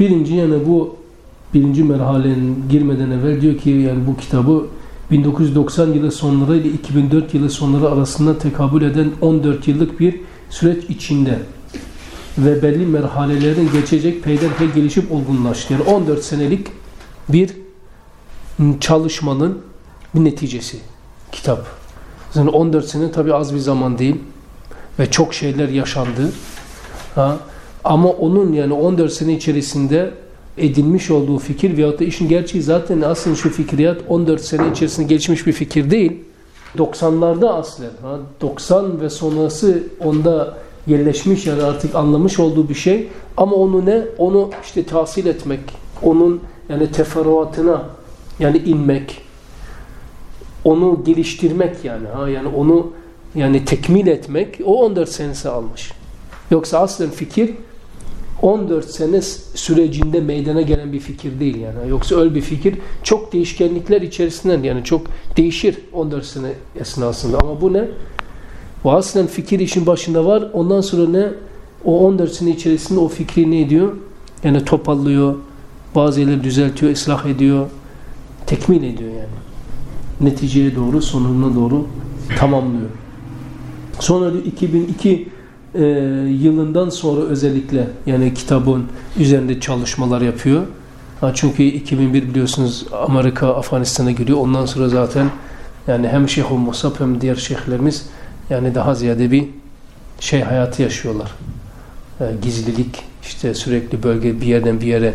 birinci yani bu birinci merhalenin girmeden evvel diyor ki yani bu kitabı 1990 yılı sonları ile 2004 yılı sonları arasında tekabül eden 14 yıllık bir süreç içinde ve belli merhalelerden geçecek peyderpey gelişip olgunlaştı. Yani 14 senelik bir çalışmanın bir neticesi. Kitap. Yani 14 sene tabi az bir zaman değil ve çok şeyler yaşandı. Ha? Ama onun yani 14 sene içerisinde edinmiş olduğu fikir veyahut da işin gerçeği zaten aslında şu fikriyat 14 sene içerisinde gelişmiş bir fikir değil. 90'larda aslen, ha? 90 ve sonrası onda yerleşmiş yani artık anlamış olduğu bir şey. Ama onu ne? Onu işte tahsil etmek, onun yani teferruatına yani inmek, onu geliştirmek yani ha yani onu yani tekmil etmek o 14 senesi almış. Yoksa aslen fikir 14 sene sürecinde meydana gelen bir fikir değil yani. Yoksa öyle bir fikir çok değişkenlikler içerisinden yani çok değişir 14 sene esnasında. Ama bu ne? Bu aslen fikir işin başında var. Ondan sonra ne? O 14 sene içerisinde o fikri ne ediyor? Yani topallıyor, bazı yerleri düzeltiyor, ıslah ediyor, tekmil ediyor yani. Neticeye doğru, sonuna doğru tamamlıyor. Sonra 2002 e, yılından sonra özellikle yani kitabın üzerinde çalışmalar yapıyor. Ha, çünkü 2001 biliyorsunuz Amerika Afganistan'a giriyor. Ondan sonra zaten yani hem Şeyh Musab hem diğer şeyhlerimiz yani daha ziyade bir şey hayatı yaşıyorlar. E, gizlilik işte sürekli bölge bir yerden bir yere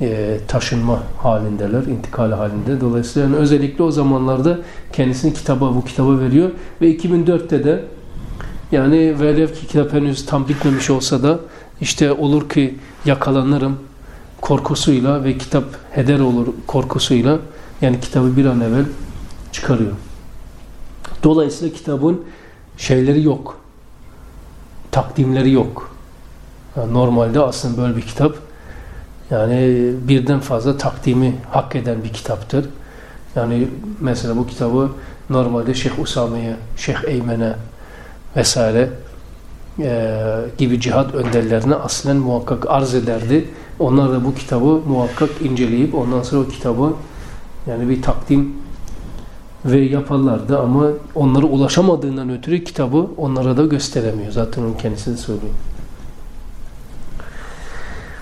e, taşınma halindeler, intikal halinde. Dolayısıyla yani özellikle o zamanlarda kendisini kitaba bu kitaba veriyor ve 2004'te de yani velev ki kitap henüz tam bitmemiş olsa da işte olur ki yakalanırım korkusuyla ve kitap heder olur korkusuyla yani kitabı bir an evvel çıkarıyor. Dolayısıyla kitabın şeyleri yok. Takdimleri yok. Yani normalde aslında böyle bir kitap yani birden fazla takdimi hak eden bir kitaptır. Yani mesela bu kitabı normalde Şeyh Usame'ye, Şeyh Eymen'e vesaire e, gibi cihat önderlerine aslen muhakkak arz ederdi. Onlar da bu kitabı muhakkak inceleyip ondan sonra o kitabı yani bir takdim ve yaparlardı ama onlara ulaşamadığından ötürü kitabı onlara da gösteremiyor. Zaten onun kendisi de söylüyor.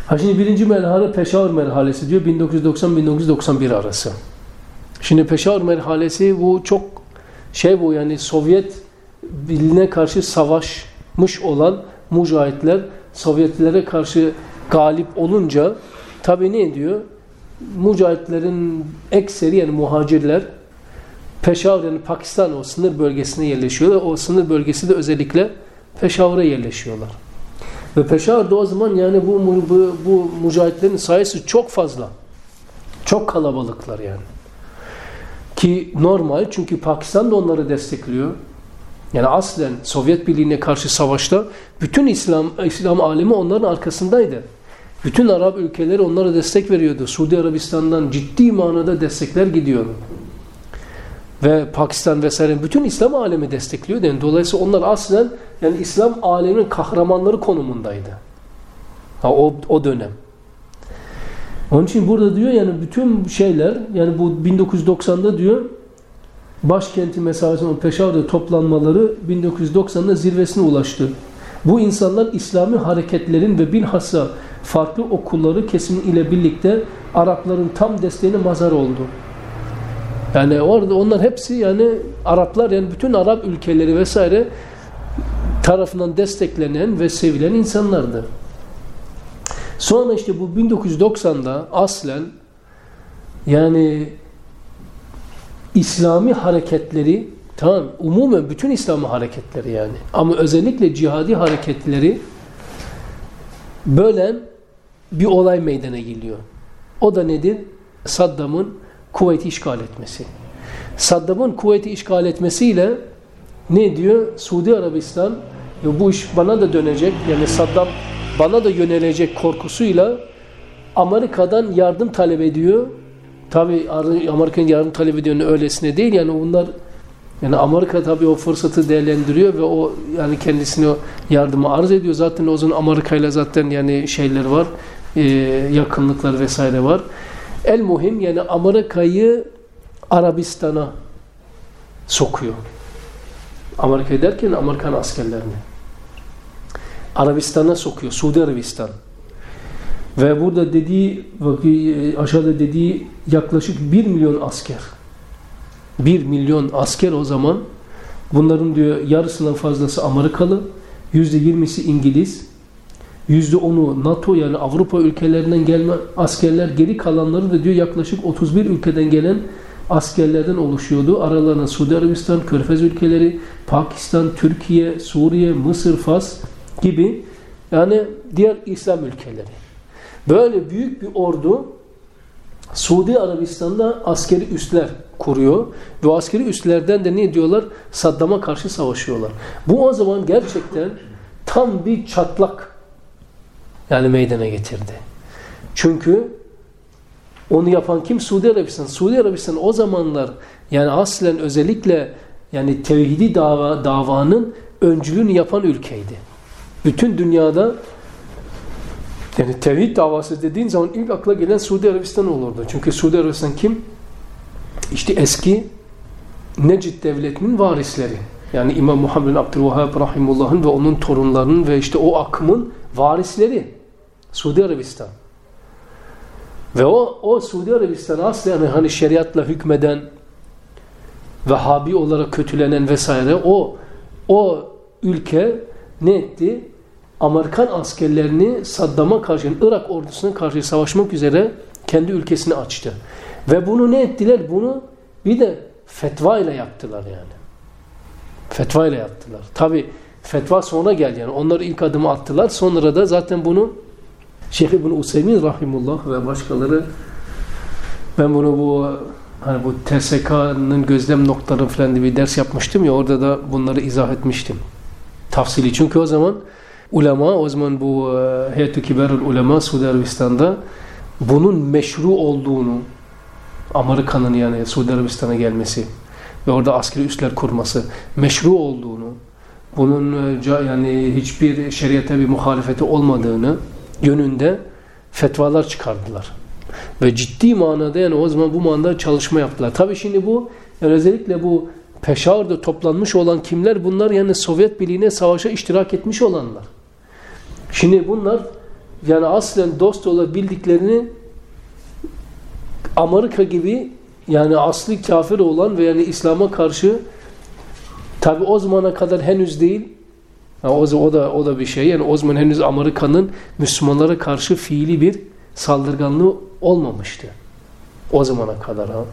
Ha şimdi birinci merhale Peşavr merhalesi diyor 1990-1991 arası. Şimdi Peşavr merhalesi bu çok şey bu yani Sovyet biline karşı savaşmış olan mücahitler Sovyetlere karşı galip olunca tabi ne diyor? Mücahitlerin ekseri yani muhacirler Peşavr yani Pakistan o sınır bölgesine yerleşiyorlar. O sınır bölgesi de özellikle Peşavr'a yerleşiyorlar. Ve Peşavr'da o zaman yani bu, bu, bu mücahitlerin sayısı çok fazla. Çok kalabalıklar yani. Ki normal çünkü Pakistan da onları destekliyor. Yani aslen Sovyet Birliği'ne karşı savaşta bütün İslam İslam alemi onların arkasındaydı. Bütün Arap ülkeleri onlara destek veriyordu. Suudi Arabistan'dan ciddi manada destekler gidiyordu. Ve Pakistan vesaire bütün İslam alemi destekliyordu. Yani dolayısıyla onlar aslen yani İslam aleminin kahramanları konumundaydı. Ha, o, o dönem. Onun için burada diyor yani bütün şeyler yani bu 1990'da diyor başkenti mesafesinin Peşavr'da toplanmaları 1990'da zirvesine ulaştı. Bu insanlar İslami hareketlerin ve bilhassa farklı okulları kesimi ile birlikte Arapların tam desteğine mazar oldu. Yani orada onlar hepsi yani Araplar yani bütün Arap ülkeleri vesaire tarafından desteklenen ve sevilen insanlardı. Sonra işte bu 1990'da aslen yani İslami hareketleri tamam umumen bütün İslami hareketleri yani ama özellikle cihadi hareketleri bölen bir olay meydana geliyor. O da nedir? Saddam'ın Kuveyt'i işgal etmesi. Saddam'ın Kuveyt'i işgal etmesiyle ne diyor? Suudi Arabistan bu iş bana da dönecek yani Saddam bana da yönelecek korkusuyla Amerika'dan yardım talep ediyor Tabi Amerika'nın yardım talep ediyor öylesine değil yani onlar yani Amerika tabi o fırsatı değerlendiriyor ve o yani kendisini yardıma arz ediyor. Zaten o zaman Amerika ile zaten yani şeyler var. E, yakınlıklar vesaire var. El muhim yani Amerika'yı Arabistan'a sokuyor. Amerika derken Amerikan askerlerini. Arabistan'a sokuyor. Suudi Arabistan. Ve burada dediği aşağıda dediği yaklaşık 1 milyon asker. 1 milyon asker o zaman bunların diyor yarısından fazlası Amerikalı, %20'si İngiliz, %10'u NATO yani Avrupa ülkelerinden gelme askerler geri kalanları da diyor yaklaşık 31 ülkeden gelen askerlerden oluşuyordu. Aralarında Suudi Arabistan, Körfez ülkeleri, Pakistan, Türkiye, Suriye, Mısır, Fas gibi yani diğer İslam ülkeleri. Böyle büyük bir ordu Suudi Arabistan'da askeri üsler kuruyor. Ve askeri üslerden de ne diyorlar? Saddam'a karşı savaşıyorlar. Bu o zaman gerçekten tam bir çatlak yani meydana getirdi. Çünkü onu yapan kim? Suudi Arabistan. Suudi Arabistan o zamanlar yani aslen özellikle yani tevhidi dava, davanın öncülüğünü yapan ülkeydi. Bütün dünyada yani tevhid davası dediğin zaman ilk akla gelen Suudi Arabistan olurdu. Çünkü Suudi Arabistan kim? İşte eski Necid devletinin varisleri. Yani İmam Muhammed bin Abdülvahhab Rahimullah'ın ve onun torunlarının ve işte o akımın varisleri. Suudi Arabistan. Ve o, o Suudi Arabistan aslen hani şeriatla hükmeden Vehhabi olarak kötülenen vesaire o o ülke ne etti? Amerikan askerlerini Saddam'a karşı, Irak ordusuna karşı savaşmak üzere kendi ülkesini açtı. Ve bunu ne ettiler? Bunu bir de fetva ile yaptılar yani. Fetva ile yaptılar. Tabi fetva sonra geldi yani. Onlar ilk adımı attılar. Sonra da zaten bunu Şeyh İbn Useymin Rahimullah ve başkaları ben bunu bu hani bu TSK'nın gözlem noktaları falan diye bir ders yapmıştım ya orada da bunları izah etmiştim. Tafsili. Çünkü o zaman ulema o zaman bu e, Heyetü Kibarul Ulema Suudi Arabistan'da bunun meşru olduğunu Amerika'nın yani Suudi Arabistan'a gelmesi ve orada askeri üsler kurması meşru olduğunu bunun e, yani hiçbir şeriate bir muhalefeti olmadığını yönünde fetvalar çıkardılar. Ve ciddi manada yani o zaman bu manada çalışma yaptılar. Tabii şimdi bu yani özellikle bu Peşavr'da toplanmış olan kimler? Bunlar yani Sovyet Birliği'ne savaşa iştirak etmiş olanlar. Şimdi bunlar yani aslen dost olabildiklerini Amerika gibi yani asli kafir olan ve yani İslam'a karşı tabi o zamana kadar henüz değil o, o da o da bir şey yani o zaman henüz Amerika'nın Müslümanlara karşı fiili bir saldırganlığı olmamıştı. O zamana kadar ha.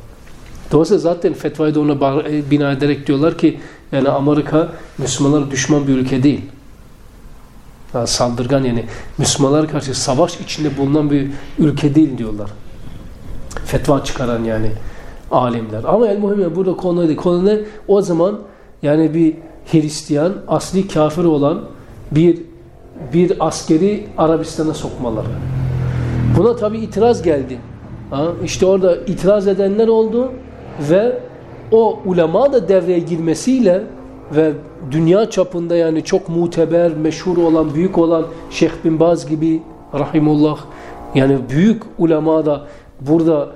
Dolayısıyla zaten fetvayı da ona e, bina ederek diyorlar ki yani Amerika Müslümanlara düşman bir ülke değil. Yani saldırgan yani Müslümanlara karşı savaş içinde bulunan bir ülke değil diyorlar. Fetva çıkaran yani alimler. Ama el muhim burada konu değil. Konu ne? O zaman yani bir Hristiyan, asli kafir olan bir bir askeri Arabistan'a sokmaları. Buna tabi itiraz geldi. Ha? İşte orada itiraz edenler oldu ve o ulema da devreye girmesiyle ve dünya çapında yani çok muteber, meşhur olan, büyük olan Şeyh bin Baz gibi rahimullah yani büyük ulema da burada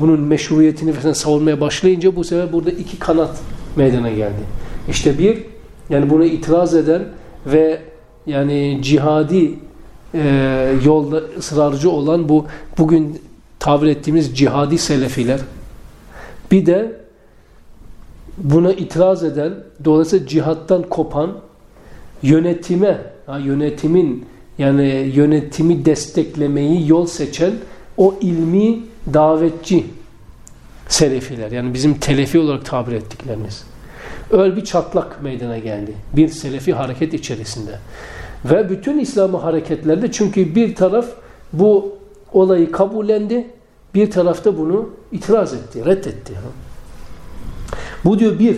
bunun meşruiyetini falan savunmaya başlayınca bu sefer burada iki kanat meydana geldi. İşte bir yani buna itiraz eden ve yani cihadi e, yolda ısrarcı olan bu bugün tabir ettiğimiz cihadi selefiler bir de buna itiraz eden dolayısıyla cihattan kopan yönetime yönetimin yani yönetimi desteklemeyi yol seçen o ilmi davetçi selefiler yani bizim telefi olarak tabir ettiklerimiz. Öyle bir çatlak meydana geldi. Bir selefi hareket içerisinde. Ve bütün İslamı hareketlerde çünkü bir taraf bu olayı kabullendi, bir tarafta bunu itiraz etti, reddetti. Bu diyor bir,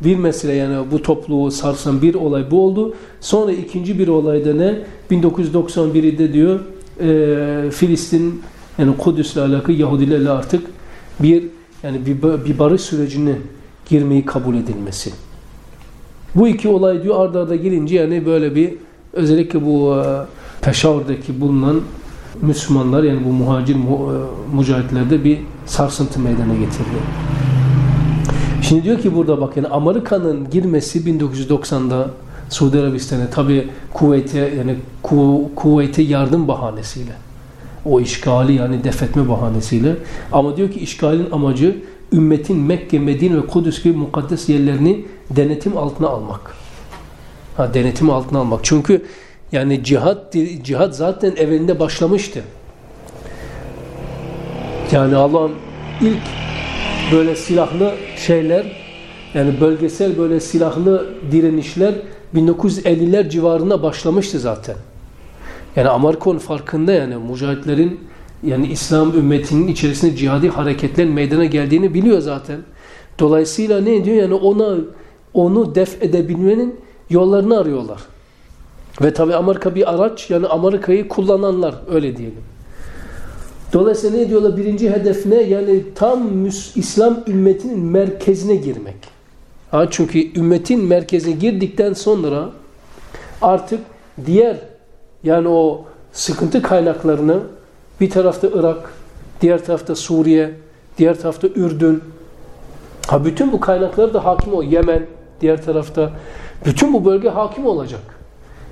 bir mesele yani bu topluluğu sarsan bir olay bu oldu. Sonra ikinci bir olayda ne? 1991'de diyor e, Filistin yani Kudüs'le alakalı Yahudilerle artık bir yani bir, bir barış sürecine girmeyi kabul edilmesi. Bu iki olay diyor arda arda gelince yani böyle bir özellikle bu e, Peşavr'daki bulunan Müslümanlar yani bu muhacir mu, e, mücahitlerde bir sarsıntı meydana getirdi. Şimdi diyor ki burada bak yani Amerika'nın girmesi 1990'da Suudi Arabistan'a tabi Kuveyt'e yani Ku, yardım bahanesiyle. O işgali yani defetme bahanesiyle. Ama diyor ki işgalin amacı ümmetin Mekke, Medine ve Kudüs gibi mukaddes yerlerini denetim altına almak. Ha, denetim altına almak. Çünkü yani cihat cihat zaten evvelinde başlamıştı. Yani Allah'ın ilk böyle silahlı şeyler yani bölgesel böyle silahlı direnişler 1950'ler civarında başlamıştı zaten. Yani Amerikon farkında yani mücahitlerin yani İslam ümmetinin içerisinde cihadi hareketlerin meydana geldiğini biliyor zaten. Dolayısıyla ne diyor yani ona onu def edebilmenin yollarını arıyorlar. Ve tabi Amerika bir araç yani Amerika'yı kullananlar öyle diyelim. Dolayısıyla ne diyorlar? Birinci hedef ne? Yani tam İslam ümmetinin merkezine girmek. Ha, çünkü ümmetin merkezine girdikten sonra artık diğer yani o sıkıntı kaynaklarını bir tarafta Irak, diğer tarafta Suriye, diğer tarafta Ürdün. Ha bütün bu kaynaklar da hakim o. Yemen, diğer tarafta. Bütün bu bölge hakim olacak.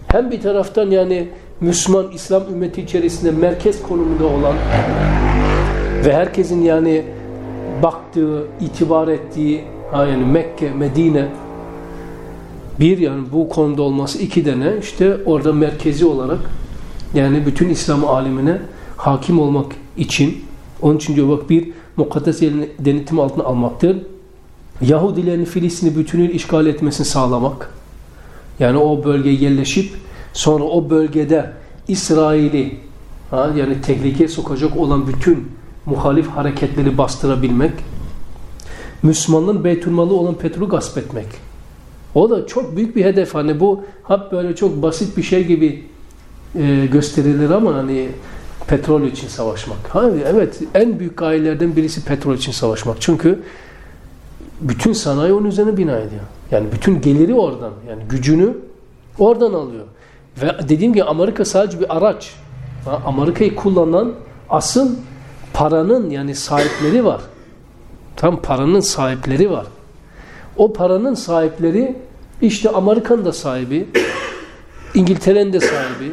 Hem bir taraftan yani Müslüman İslam ümmeti içerisinde merkez konumunda olan ve herkesin yani baktığı, itibar ettiği yani Mekke, Medine bir yani bu konuda olması iki tane işte orada merkezi olarak yani bütün İslam alemine hakim olmak için onun için diyor bak bir mukaddes yerini denetim altına almaktır. Yahudilerin Filistin'i bütünüyle işgal etmesini sağlamak. Yani o bölgeye yerleşip sonra o bölgede İsrail'i yani tehlikeye sokacak olan bütün muhalif hareketleri bastırabilmek. Müslümanların Beytülmalı olan petrolü gasp etmek. O da çok büyük bir hedef. Hani bu hep böyle çok basit bir şey gibi e, gösterilir ama hani petrol için savaşmak. Hani evet en büyük gayelerden birisi petrol için savaşmak. Çünkü bütün sanayi onun üzerine bina ediyor. Yani bütün geliri oradan. Yani gücünü oradan alıyor. Ve dediğim gibi Amerika sadece bir araç. Amerika'yı kullanan asıl paranın yani sahipleri var. Tam paranın sahipleri var. O paranın sahipleri işte Amerika'nın da sahibi, İngiltere'nin de sahibi,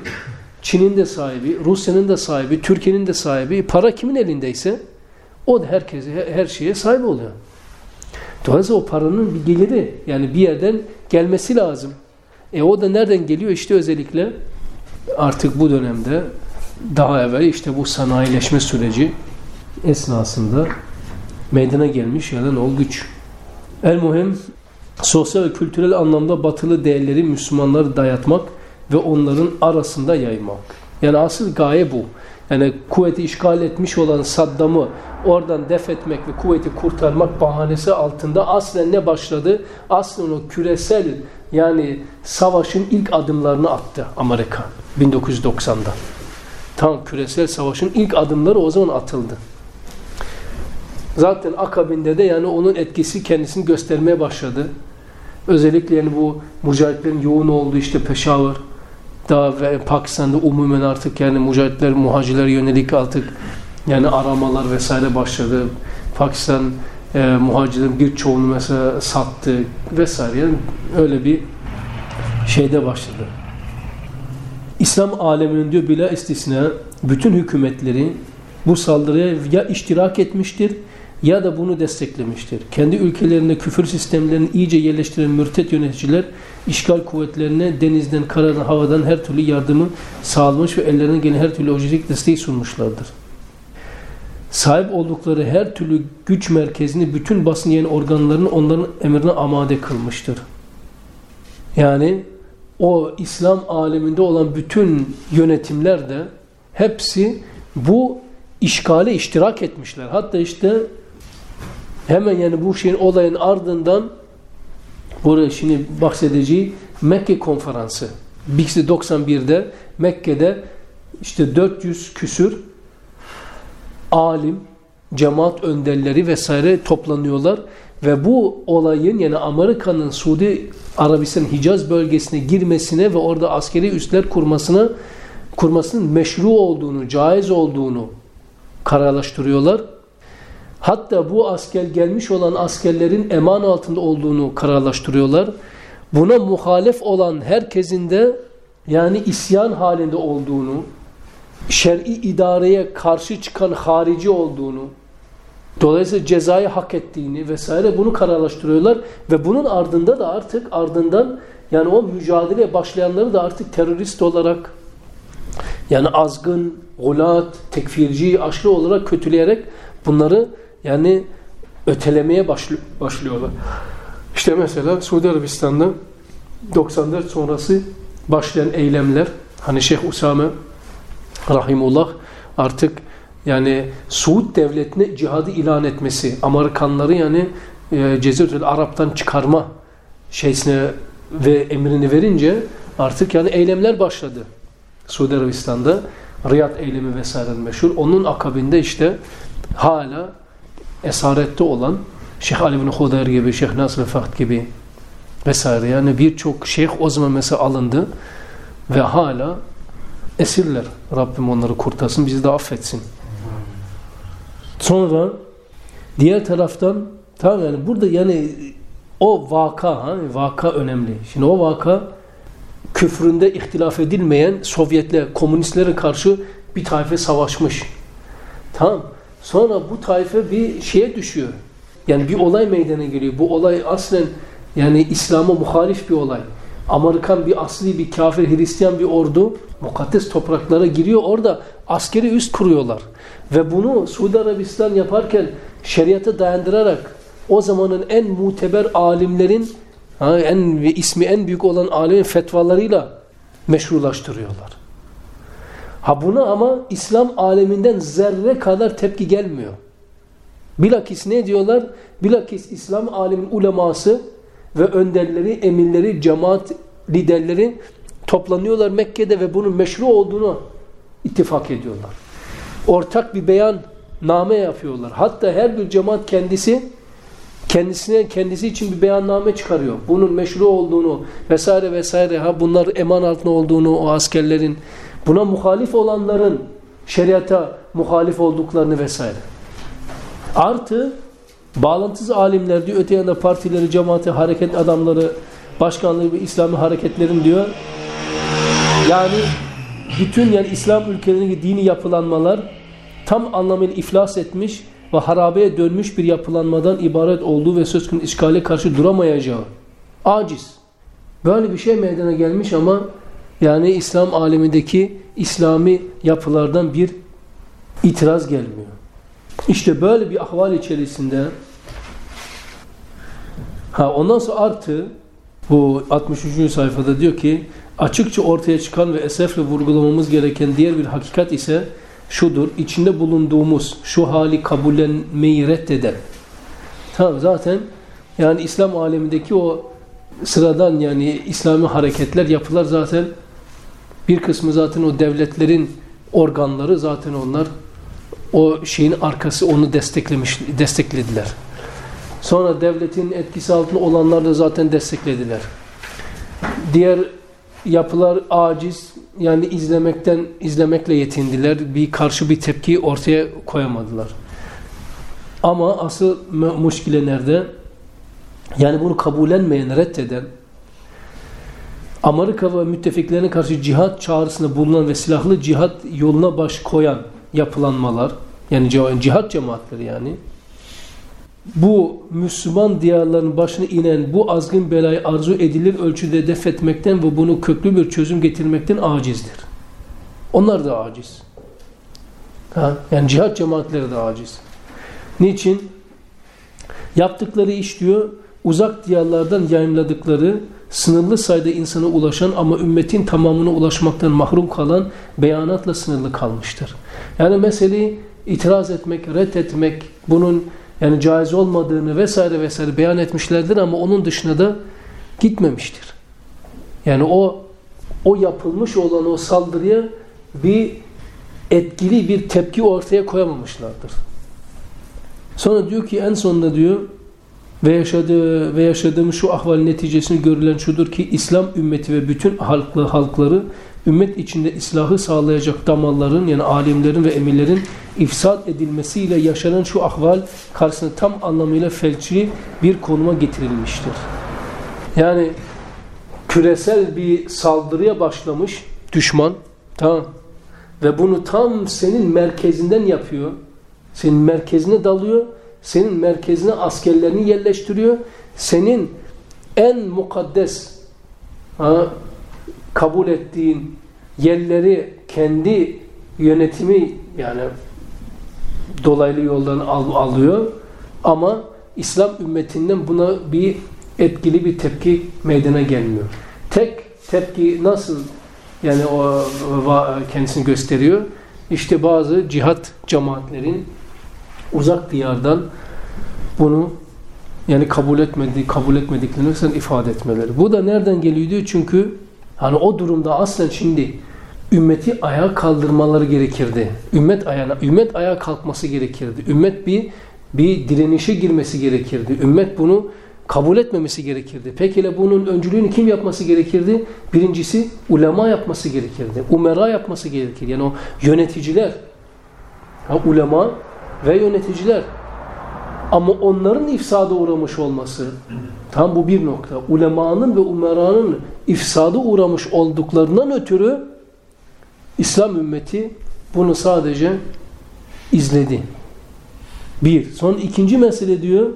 Çin'in de sahibi, Rusya'nın da sahibi, Türkiye'nin de sahibi. Para kimin elindeyse o da herkese, her şeye sahip oluyor. Dolayısıyla o paranın bir geliri yani bir yerden gelmesi lazım. E o da nereden geliyor? İşte özellikle artık bu dönemde daha evvel işte bu sanayileşme süreci esnasında meydana gelmiş yalan ol güç. El muhim sosyal ve kültürel anlamda batılı değerleri Müslümanları dayatmak ve onların arasında yaymak. Yani asıl gaye bu. Yani kuvveti işgal etmiş olan Saddam'ı oradan def etmek ve kuvveti kurtarmak bahanesi altında aslen ne başladı? Aslen o küresel yani savaşın ilk adımlarını attı Amerika 1990'da. Tam küresel savaşın ilk adımları o zaman atıldı. Zaten akabinde de yani onun etkisi kendisini göstermeye başladı. Özellikle yani bu mücahitlerin yoğun olduğu işte Peşavar, da ve Pakistan'da umumen artık yani mücahitler, muhacirler yönelik artık yani aramalar vesaire başladı. Pakistan e, muhacirlerin birçoğunu mesela sattı vesaire. Yani öyle bir şeyde başladı. İslam aleminin diyor bile istisna bütün hükümetleri bu saldırıya ya iştirak etmiştir ya da bunu desteklemiştir. Kendi ülkelerinde küfür sistemlerini iyice yerleştiren mürtet yöneticiler işgal kuvvetlerine denizden, karadan, havadan her türlü yardımı sağlamış ve ellerine gelen her türlü lojistik desteği sunmuşlardır. Sahip oldukları her türlü güç merkezini bütün basın yayın organlarını onların emrine amade kılmıştır. Yani o İslam aleminde olan bütün yönetimler de hepsi bu işgale iştirak etmişler. Hatta işte hemen yani bu şeyin olayın ardından buraya şimdi bahsedeceği Mekke konferansı. Bixi 91'de Mekke'de işte 400 küsür alim, cemaat önderleri vesaire toplanıyorlar ve bu olayın yani Amerika'nın Suudi Arabistan Hicaz bölgesine girmesine ve orada askeri üsler kurmasına kurmasının meşru olduğunu, caiz olduğunu kararlaştırıyorlar. Hatta bu asker gelmiş olan askerlerin eman altında olduğunu kararlaştırıyorlar. buna muhalef olan herkesin de yani isyan halinde olduğunu, şer'i idareye karşı çıkan harici olduğunu, dolayısıyla cezayı hak ettiğini vesaire bunu kararlaştırıyorlar ve bunun ardında da artık ardından yani o mücadeleye başlayanları da artık terörist olarak yani azgın, gulat, tekfirci, aşırı olarak kötüleyerek bunları yani ötelemeye başlıyorlar. İşte mesela Suudi Arabistan'da 94 sonrası başlayan eylemler hani Şeyh Usame Rahimullah artık yani Suud devletine cihadı ilan etmesi, Amerikanları yani e, Arap'tan çıkarma şeysine ve emrini verince artık yani eylemler başladı. Suudi Arabistan'da Riyad eylemi vesaire meşhur. Onun akabinde işte hala esarette olan Şeyh Ali bin Hudayr gibi, Şeyh Nasr Fahd gibi vesaire yani birçok şeyh o zaman mesela alındı ve hala esirler. Rabbim onları kurtarsın, bizi de affetsin. Sonra diğer taraftan tamam yani burada yani o vaka, hani vaka önemli. Şimdi o vaka küfründe ihtilaf edilmeyen Sovyetle komünistlere karşı bir tayfe savaşmış. Tamam. Sonra bu tayfe bir şeye düşüyor. Yani bir olay meydana geliyor. Bu olay aslen yani İslam'a muhalif bir olay. Amerikan bir asli bir kafir Hristiyan bir ordu mukaddes topraklara giriyor. Orada askeri üst kuruyorlar. Ve bunu Suudi Arabistan yaparken şeriata dayandırarak o zamanın en muteber alimlerin en ismi en büyük olan alimin fetvalarıyla meşrulaştırıyorlar. Ha buna ama İslam aleminden zerre kadar tepki gelmiyor. Bilakis ne diyorlar? Bilakis İslam alemin uleması ve önderleri, emirleri, cemaat liderleri toplanıyorlar Mekke'de ve bunun meşru olduğunu ittifak ediyorlar. Ortak bir beyan name yapıyorlar. Hatta her bir cemaat kendisi kendisine kendisi için bir beyanname çıkarıyor. Bunun meşru olduğunu vesaire vesaire ha bunlar eman altında olduğunu o askerlerin buna muhalif olanların şeriata muhalif olduklarını vesaire. Artı bağlantısız alimler diyor öte yanda partileri, cemaati, hareket adamları, başkanlığı ve İslami hareketlerin diyor yani bütün yani İslam ülkelerindeki dini yapılanmalar tam anlamıyla iflas etmiş ve harabeye dönmüş bir yapılanmadan ibaret olduğu ve söz konusu işgale karşı duramayacağı. Aciz. Böyle bir şey meydana gelmiş ama yani İslam alemindeki İslami yapılardan bir itiraz gelmiyor. İşte böyle bir ahval içerisinde ha ondan sonra artı bu 63. sayfada diyor ki açıkça ortaya çıkan ve esefle vurgulamamız gereken diğer bir hakikat ise şudur. içinde bulunduğumuz şu hali kabullenmeyi reddeden. Tamam zaten yani İslam alemindeki o sıradan yani İslami hareketler, yapılar zaten bir kısmı zaten o devletlerin organları zaten onlar o şeyin arkası onu desteklemiş desteklediler. Sonra devletin etkisi altında olanlar da zaten desteklediler. Diğer yapılar aciz yani izlemekten izlemekle yetindiler. Bir karşı bir tepki ortaya koyamadılar. Ama asıl muşkile nerede? Yani bunu kabullenmeyen, reddeden Amerika ve müttefiklerine karşı cihat çağrısında bulunan ve silahlı cihat yoluna baş koyan yapılanmalar yani cihat cemaatleri yani bu Müslüman diyarların başına inen bu azgın belayı arzu edilir ölçüde def etmekten ve bunu köklü bir çözüm getirmekten acizdir. Onlar da aciz. Ha? Yani cihat cemaatleri de aciz. Niçin? Yaptıkları iş diyor uzak diyarlardan yayımladıkları sınırlı sayıda insana ulaşan ama ümmetin tamamına ulaşmaktan mahrum kalan beyanatla sınırlı kalmıştır. Yani meseleyi itiraz etmek, reddetmek, bunun yani caiz olmadığını vesaire vesaire beyan etmişlerdir ama onun dışına da gitmemiştir. Yani o o yapılmış olan o saldırıya bir etkili bir tepki ortaya koyamamışlardır. Sonra diyor ki en sonunda diyor ve yaşadığı ve yaşadığım şu ahval neticesini görülen şudur ki İslam ümmeti ve bütün halklı halkları ümmet içinde islahı sağlayacak damalların yani alimlerin ve emirlerin ifsad edilmesiyle yaşanan şu ahval karşısında tam anlamıyla felçli bir konuma getirilmiştir. Yani küresel bir saldırıya başlamış düşman. Tamam. Ve bunu tam senin merkezinden yapıyor. Senin merkezine dalıyor. Senin merkezine askerlerini yerleştiriyor. Senin en mukaddes ha, kabul ettiğin yerleri kendi yönetimi yani dolaylı yoldan al, alıyor ama İslam ümmetinden buna bir etkili bir tepki meydana gelmiyor. Tek tepki nasıl yani o kendisini gösteriyor? İşte bazı cihat cemaatlerin uzak diyardan bunu yani kabul etmediği, kabul etmediklerini sen ifade etmeleri. Bu da nereden geliyor diyor çünkü hani o durumda aslen şimdi ümmeti ayağa kaldırmaları gerekirdi. Ümmet ayağına, ümmet ayağa kalkması gerekirdi. Ümmet bir bir direnişe girmesi gerekirdi. Ümmet bunu kabul etmemesi gerekirdi. Peki bunun öncülüğünü kim yapması gerekirdi? Birincisi ulema yapması gerekirdi. Umera yapması gerekirdi. Yani o yöneticiler. Ha, ulema ve yöneticiler. Ama onların ifsada uğramış olması tam bu bir nokta. Ulemanın ve umeranın ifsada uğramış olduklarından ötürü İslam ümmeti bunu sadece izledi. Bir. Son ikinci mesele diyor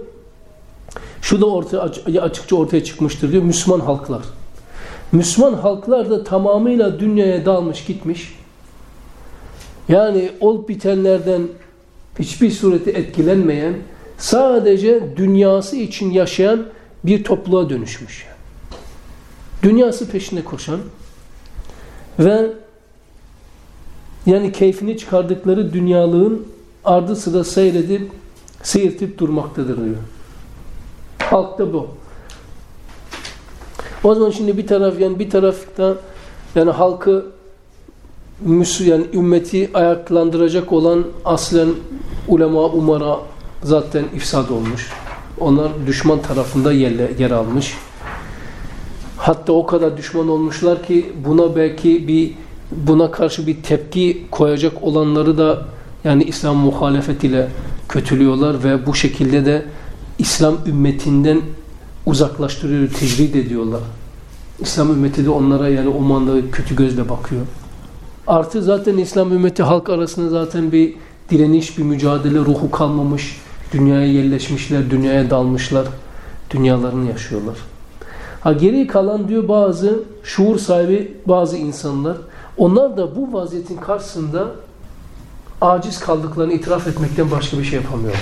şu da ortaya, açıkça ortaya çıkmıştır diyor. Müslüman halklar. Müslüman halklar da tamamıyla dünyaya dalmış gitmiş. Yani olup bitenlerden hiçbir sureti etkilenmeyen sadece dünyası için yaşayan bir topluluğa dönüşmüş. Dünyası peşinde koşan ve yani keyfini çıkardıkları dünyalığın ardı sıra seyredip seyirtip durmaktadır diyor. Halkta bu. O zaman şimdi bir taraf yani bir tarafta yani halkı yani ümmeti ayaklandıracak olan aslen ulema umara zaten ifsad olmuş. Onlar düşman tarafında yer, yer almış. Hatta o kadar düşman olmuşlar ki buna belki bir buna karşı bir tepki koyacak olanları da yani İslam muhalefet ile kötülüyorlar ve bu şekilde de İslam ümmetinden uzaklaştırıyor, tecrid ediyorlar. İslam ümmeti de onlara yani o manda kötü gözle bakıyor. Artı zaten İslam ümmeti halk arasında zaten bir direniş, bir mücadele ruhu kalmamış. Dünyaya yerleşmişler, dünyaya dalmışlar. Dünyalarını yaşıyorlar. Ha geri kalan diyor bazı şuur sahibi bazı insanlar. Onlar da bu vaziyetin karşısında aciz kaldıklarını itiraf etmekten başka bir şey yapamıyorlar.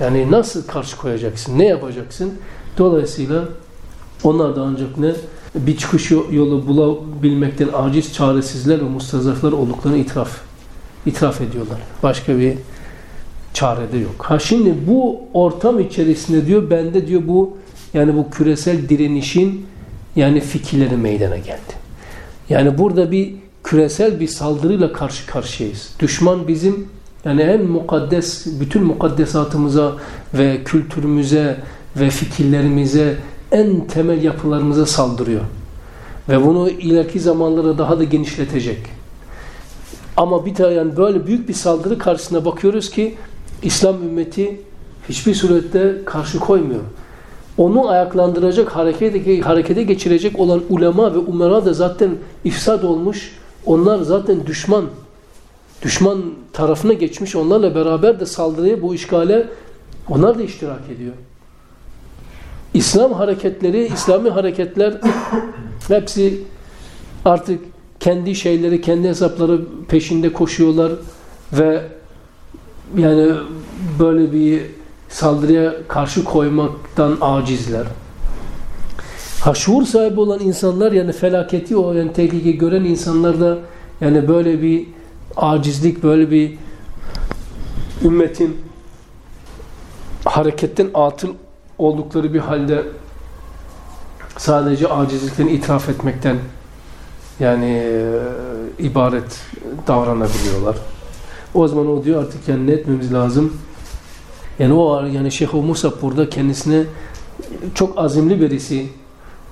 Yani nasıl karşı koyacaksın? Ne yapacaksın? Dolayısıyla onlar da ancak ne? Bir çıkış yolu bulabilmekten aciz, çaresizler ve mustazaflar olduklarını itiraf itiraf ediyorlar. Başka bir çare de yok. Ha şimdi bu ortam içerisinde diyor bende diyor bu yani bu küresel direnişin yani fikirleri meydana geldi. Yani burada bir küresel bir saldırıyla karşı karşıyayız. Düşman bizim yani en mukaddes, bütün mukaddesatımıza ve kültürümüze ve fikirlerimize, en temel yapılarımıza saldırıyor. Ve bunu ileriki zamanlara daha da genişletecek. Ama bir tane yani böyle büyük bir saldırı karşısında bakıyoruz ki İslam ümmeti hiçbir surette karşı koymuyor. Onu ayaklandıracak, harekete, harekete geçirecek olan ulema ve umera da zaten ifsad olmuş. Onlar zaten düşman düşman tarafına geçmiş onlarla beraber de saldırıya bu işgale onlar da iştirak ediyor. İslam hareketleri, İslami hareketler *coughs* hepsi artık kendi şeyleri, kendi hesapları peşinde koşuyorlar ve yani böyle bir saldırıya karşı koymaktan acizler. Ha şuur sahibi olan insanlar yani felaketi o yani tehlike gören insanlar da yani böyle bir acizlik böyle bir ümmetin hareketten atıl oldukları bir halde sadece acizlikten itiraf etmekten yani e, ibaret davranabiliyorlar. O zaman o diyor artık yani ne etmemiz lazım? Yani o yani Şeyh Musa burada kendisine çok azimli birisi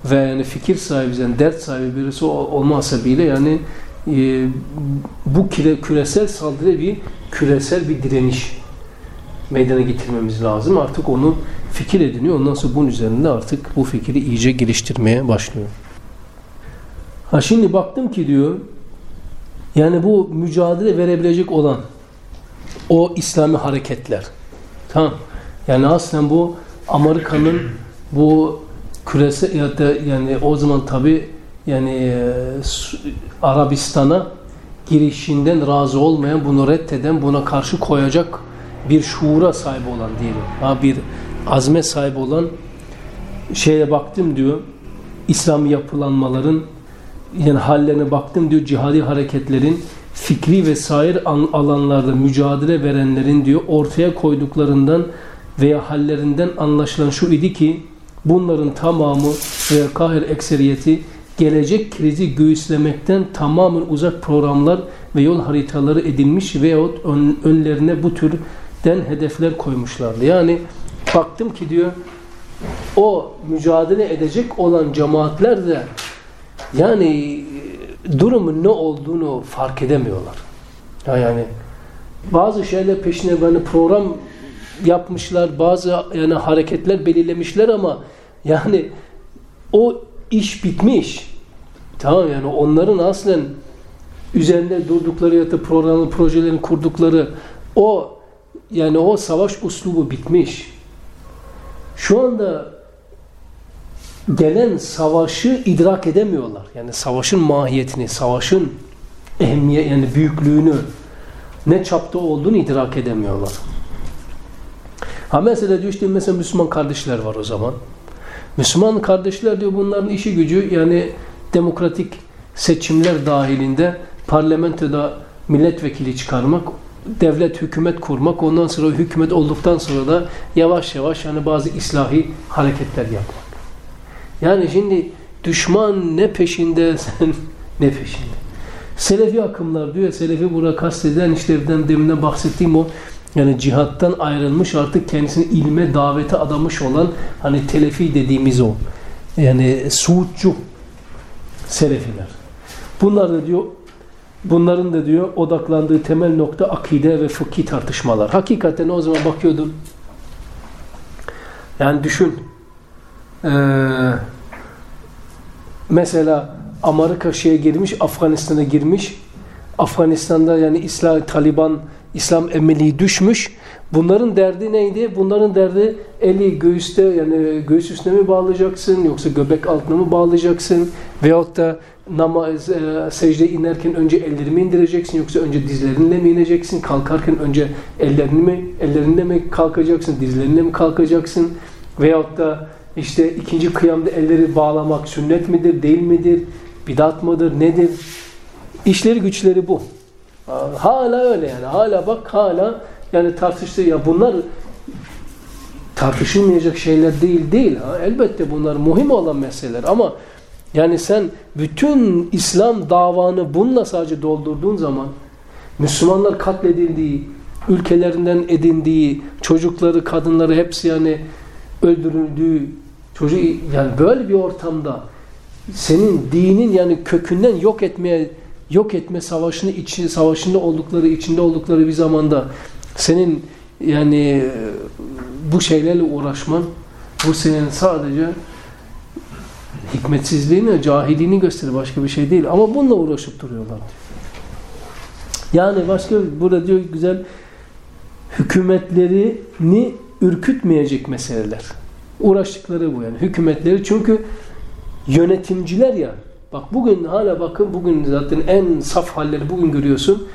ve yani fikir sahibi, yani dert sahibi birisi olma sebebiyle yani e, bu küresel saldırı bir küresel bir direniş meydana getirmemiz lazım. Artık onu fikir ediniyor. Ondan sonra bunun üzerinde artık bu fikri iyice geliştirmeye başlıyor. Ha şimdi baktım ki diyor yani bu mücadele verebilecek olan o İslami hareketler. Tamam. Yani aslında bu Amerika'nın bu küresel ya yani o zaman tabi yani e, Arabistan'a girişinden razı olmayan, bunu reddeden, buna karşı koyacak bir şuura sahip olan diyelim. Ha bir azme sahip olan şeye baktım diyor. İslam yapılanmaların yani hallerine baktım diyor cihadi hareketlerin fikri ve sair alanlarda mücadele verenlerin diyor ortaya koyduklarından veya hallerinden anlaşılan şu idi ki bunların tamamı veya kahir ekseriyeti gelecek krizi göğüslemekten tamamen uzak programlar ve yol haritaları edilmiş veyahut ön, önlerine bu türden hedefler koymuşlardı. Yani baktım ki diyor o mücadele edecek olan cemaatler de yani durumun ne olduğunu fark edemiyorlar. Yani bazı şeyler peşine yani program yapmışlar, bazı yani hareketler belirlemişler ama yani o iş bitmiş. Tamam yani onların aslen üzerinde durdukları ya da programlı projelerin kurdukları o yani o savaş uslubu bitmiş. Şu anda gelen savaşı idrak edemiyorlar. Yani savaşın mahiyetini, savaşın ehemmiyet yani büyüklüğünü ne çapta olduğunu idrak edemiyorlar. Ha mesela diyor işte mesela Müslüman kardeşler var o zaman. Müslüman kardeşler diyor bunların işi gücü yani demokratik seçimler dahilinde parlamentoda milletvekili çıkarmak, devlet hükümet kurmak, ondan sonra hükümet olduktan sonra da yavaş yavaş yani bazı islahi hareketler yapmak. Yani şimdi düşman ne peşinde *laughs* sen ne peşinde. Selefi akımlar diyor. Selefi burada kastedilen işte evden deminden bahsettiğim o yani cihattan ayrılmış artık kendisini ilme davete adamış olan hani telefi dediğimiz o. Yani suudcu Selefiler. Bunlar da diyor bunların da diyor odaklandığı temel nokta akide ve fıkhi tartışmalar. Hakikaten o zaman bakıyordum yani düşün ee, mesela Amerika şeye girmiş, Afganistan'a girmiş. Afganistan'da yani İslam Taliban İslam emeli düşmüş. Bunların derdi neydi? Bunların derdi eli göğüste yani göğüs üstüne mi bağlayacaksın yoksa göbek altına mı bağlayacaksın veyahut da namaz e, secde inerken önce ellerini mi indireceksin yoksa önce dizlerinle mi ineceksin? Kalkarken önce ellerini mi ellerinle mi kalkacaksın? Dizlerinle mi kalkacaksın? Veyahut da işte ikinci kıyamda elleri bağlamak sünnet midir, değil midir? Bidat mıdır, nedir? İşleri güçleri bu. Hala öyle yani. Hala bak hala yani tartıştı ya bunlar tartışılmayacak şeyler değil değil. Ha? Elbette bunlar muhim olan meseleler ama yani sen bütün İslam davanı bununla sadece doldurduğun zaman Müslümanlar katledildiği, ülkelerinden edindiği, çocukları, kadınları hepsi yani öldürüldüğü, çocuk yani böyle bir ortamda senin dinin yani kökünden yok etmeye yok etme savaşını içi savaşında oldukları içinde oldukları bir zamanda senin yani bu şeylerle uğraşman bu senin sadece hikmetsizliğini, cahiliğini gösterir. Başka bir şey değil. Ama bununla uğraşıp duruyorlar. Yani başka burada diyor güzel hükümetlerini ürkütmeyecek meseleler. Uğraştıkları bu yani. Hükümetleri çünkü yönetimciler ya bak bugün hala bakın bugün zaten en saf halleri bugün görüyorsun.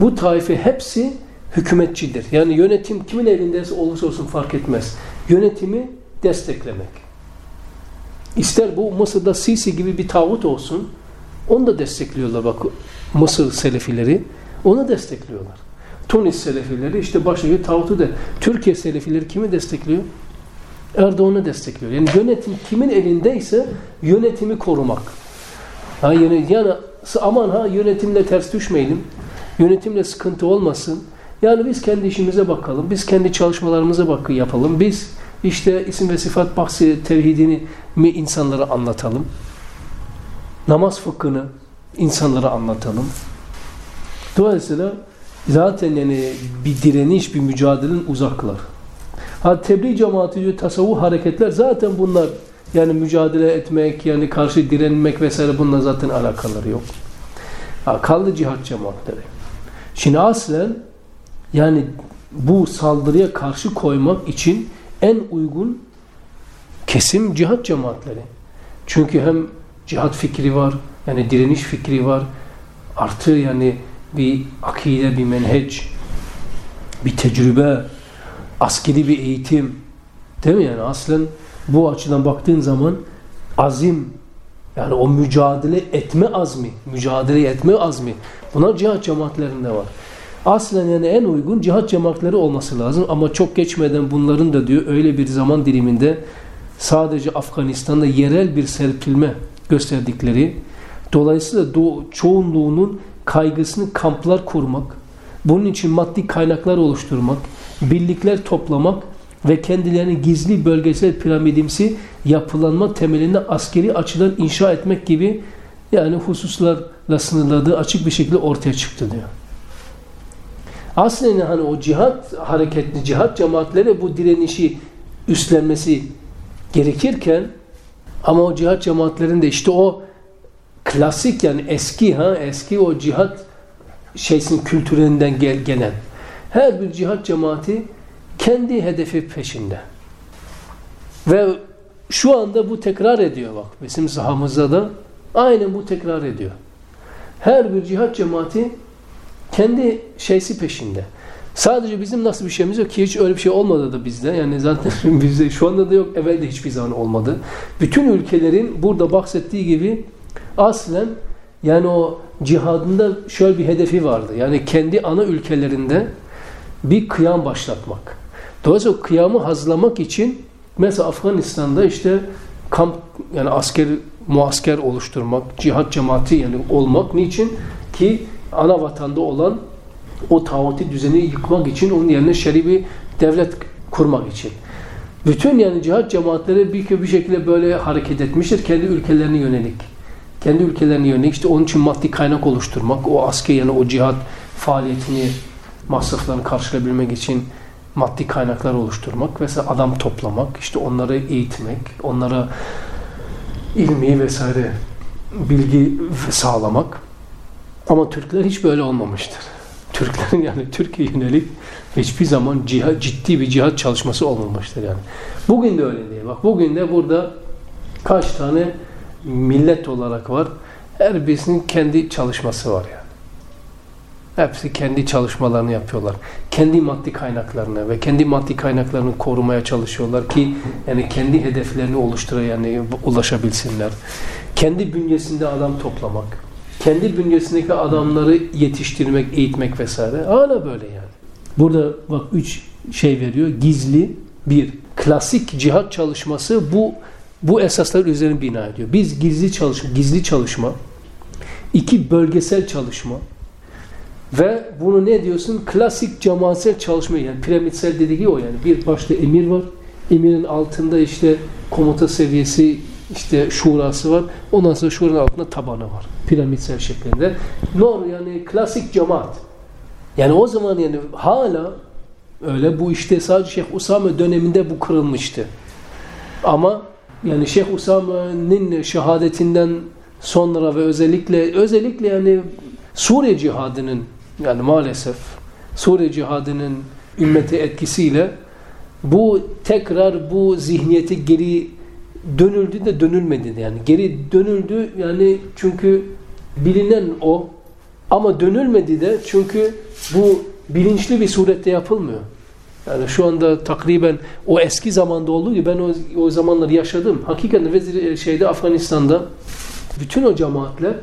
Bu taife hepsi hükümetçidir. Yani yönetim kimin elindeyse olursa olsun fark etmez. Yönetimi desteklemek. İster bu Mısır'da Sisi gibi bir tağut olsun, onu da destekliyorlar bak Mısır Selefileri, onu destekliyorlar. Tunis Selefileri işte başka tağutu da. Türkiye Selefileri kimi destekliyor? Erdoğan'ı destekliyor. Yani yönetim kimin elindeyse yönetimi korumak. Ha yani, yani aman ha yönetimle ters düşmeyelim. Yönetimle sıkıntı olmasın. Yani biz kendi işimize bakalım. Biz kendi çalışmalarımıza bakı yapalım. Biz işte isim ve sıfat bahsi tevhidini mi insanlara anlatalım. Namaz fıkhını insanlara anlatalım. Dolayısıyla zaten yani bir direniş, bir mücadelenin uzaklar. Ha tebliğ cemaati diyor tasavvuf hareketler zaten bunlar yani mücadele etmek yani karşı direnmek vesaire bununla zaten alakaları yok. Ha, kaldı cihat cemaatleri. Şimdi aslen yani bu saldırıya karşı koymak için en uygun kesim cihat cemaatleri. Çünkü hem cihat fikri var, yani direniş fikri var, artı yani bir akide, bir menheç, bir tecrübe, askeri bir eğitim. Değil mi yani? Aslen bu açıdan baktığın zaman azim, yani o mücadele etme azmi, mücadele etme azmi. Bunlar cihat cemaatlerinde var. Aslen yani en uygun cihat cemaatleri olması lazım ama çok geçmeden bunların da diyor öyle bir zaman diliminde sadece Afganistan'da yerel bir serpilme gösterdikleri dolayısıyla çoğunluğunun kaygısını kamplar kurmak, bunun için maddi kaynaklar oluşturmak, birlikler toplamak ve kendilerini gizli bölgesel piramidimsi yapılanma temelinde askeri açıdan inşa etmek gibi yani hususlarla sınırladığı açık bir şekilde ortaya çıktı diyor. Aslında hani o cihat hareketli, cihat cemaatleri bu direnişi üstlenmesi gerekirken ama o cihat cemaatlerinde işte o klasik yani eski ha eski o cihat şeysin kültüründen gel, gelen her bir cihat cemaati kendi hedefi peşinde. Ve şu anda bu tekrar ediyor bak. Bizim sahamızda da aynen bu tekrar ediyor. Her bir cihat cemaati kendi şeysi peşinde. Sadece bizim nasıl bir şeyimiz yok ki hiç öyle bir şey olmadı da bizde. Yani zaten *laughs* bizde şu anda da yok, evvel de hiçbir zaman olmadı. Bütün ülkelerin burada bahsettiği gibi aslen yani o cihadında şöyle bir hedefi vardı. Yani kendi ana ülkelerinde bir kıyam başlatmak. Dolayısıyla kıyamı hazırlamak için mesela Afganistan'da işte kamp yani asker muasker oluşturmak, cihat cemaati yani olmak niçin ki ana vatanda olan o tağuti düzeni yıkmak için onun yerine şer'i bir devlet kurmak için. Bütün yani cihat cemaatleri bir, bir şekilde böyle hareket etmiştir kendi ülkelerine yönelik. Kendi ülkelerine yönelik işte onun için maddi kaynak oluşturmak, o asker yani o cihat faaliyetini masraflarını karşılayabilmek için maddi kaynaklar oluşturmak vesaire adam toplamak, işte onları eğitmek, onlara ilmi vesaire bilgi sağlamak. Ama Türkler hiç böyle olmamıştır. Türklerin *laughs* yani Türkiye yönelik hiçbir zaman cihad, ciddi bir cihat çalışması olmamıştır yani. Bugün de öyle değil. Bak bugün de burada kaç tane millet olarak var. Her birisinin kendi çalışması var yani. Hepsi kendi çalışmalarını yapıyorlar. Kendi maddi kaynaklarını ve kendi maddi kaynaklarını korumaya çalışıyorlar ki yani kendi hedeflerini oluştura yani ulaşabilsinler. Kendi bünyesinde adam toplamak, kendi bünyesindeki adamları yetiştirmek, eğitmek vesaire. Hala böyle yani. Burada bak üç şey veriyor. Gizli bir klasik cihat çalışması bu bu esaslar üzerine bina ediyor. Biz gizli çalışma, gizli çalışma, iki bölgesel çalışma, ve bunu ne diyorsun? Klasik cemaatsel çalışma yani piramitsel dediği o yani. Bir başta emir var. Emirin altında işte komuta seviyesi işte şurası var. Ondan sonra şuranın altında tabanı var. Piramitsel şeklinde. Nor yani klasik cemaat. Yani o zaman yani hala öyle bu işte sadece Şeyh Usame döneminde bu kırılmıştı. Ama yani Şeyh Usame'nin şehadetinden sonra ve özellikle özellikle yani Suriye cihadının yani maalesef Suriye cihadının ümmeti etkisiyle bu tekrar bu zihniyeti geri dönüldü de dönülmedi yani. Geri dönüldü yani çünkü bilinen o ama dönülmedi de çünkü bu bilinçli bir surette yapılmıyor. Yani şu anda takriben o eski zamanda olduğu gibi ben o, o zamanları yaşadım. Hakikaten vezir şeyde Afganistan'da bütün o cemaatler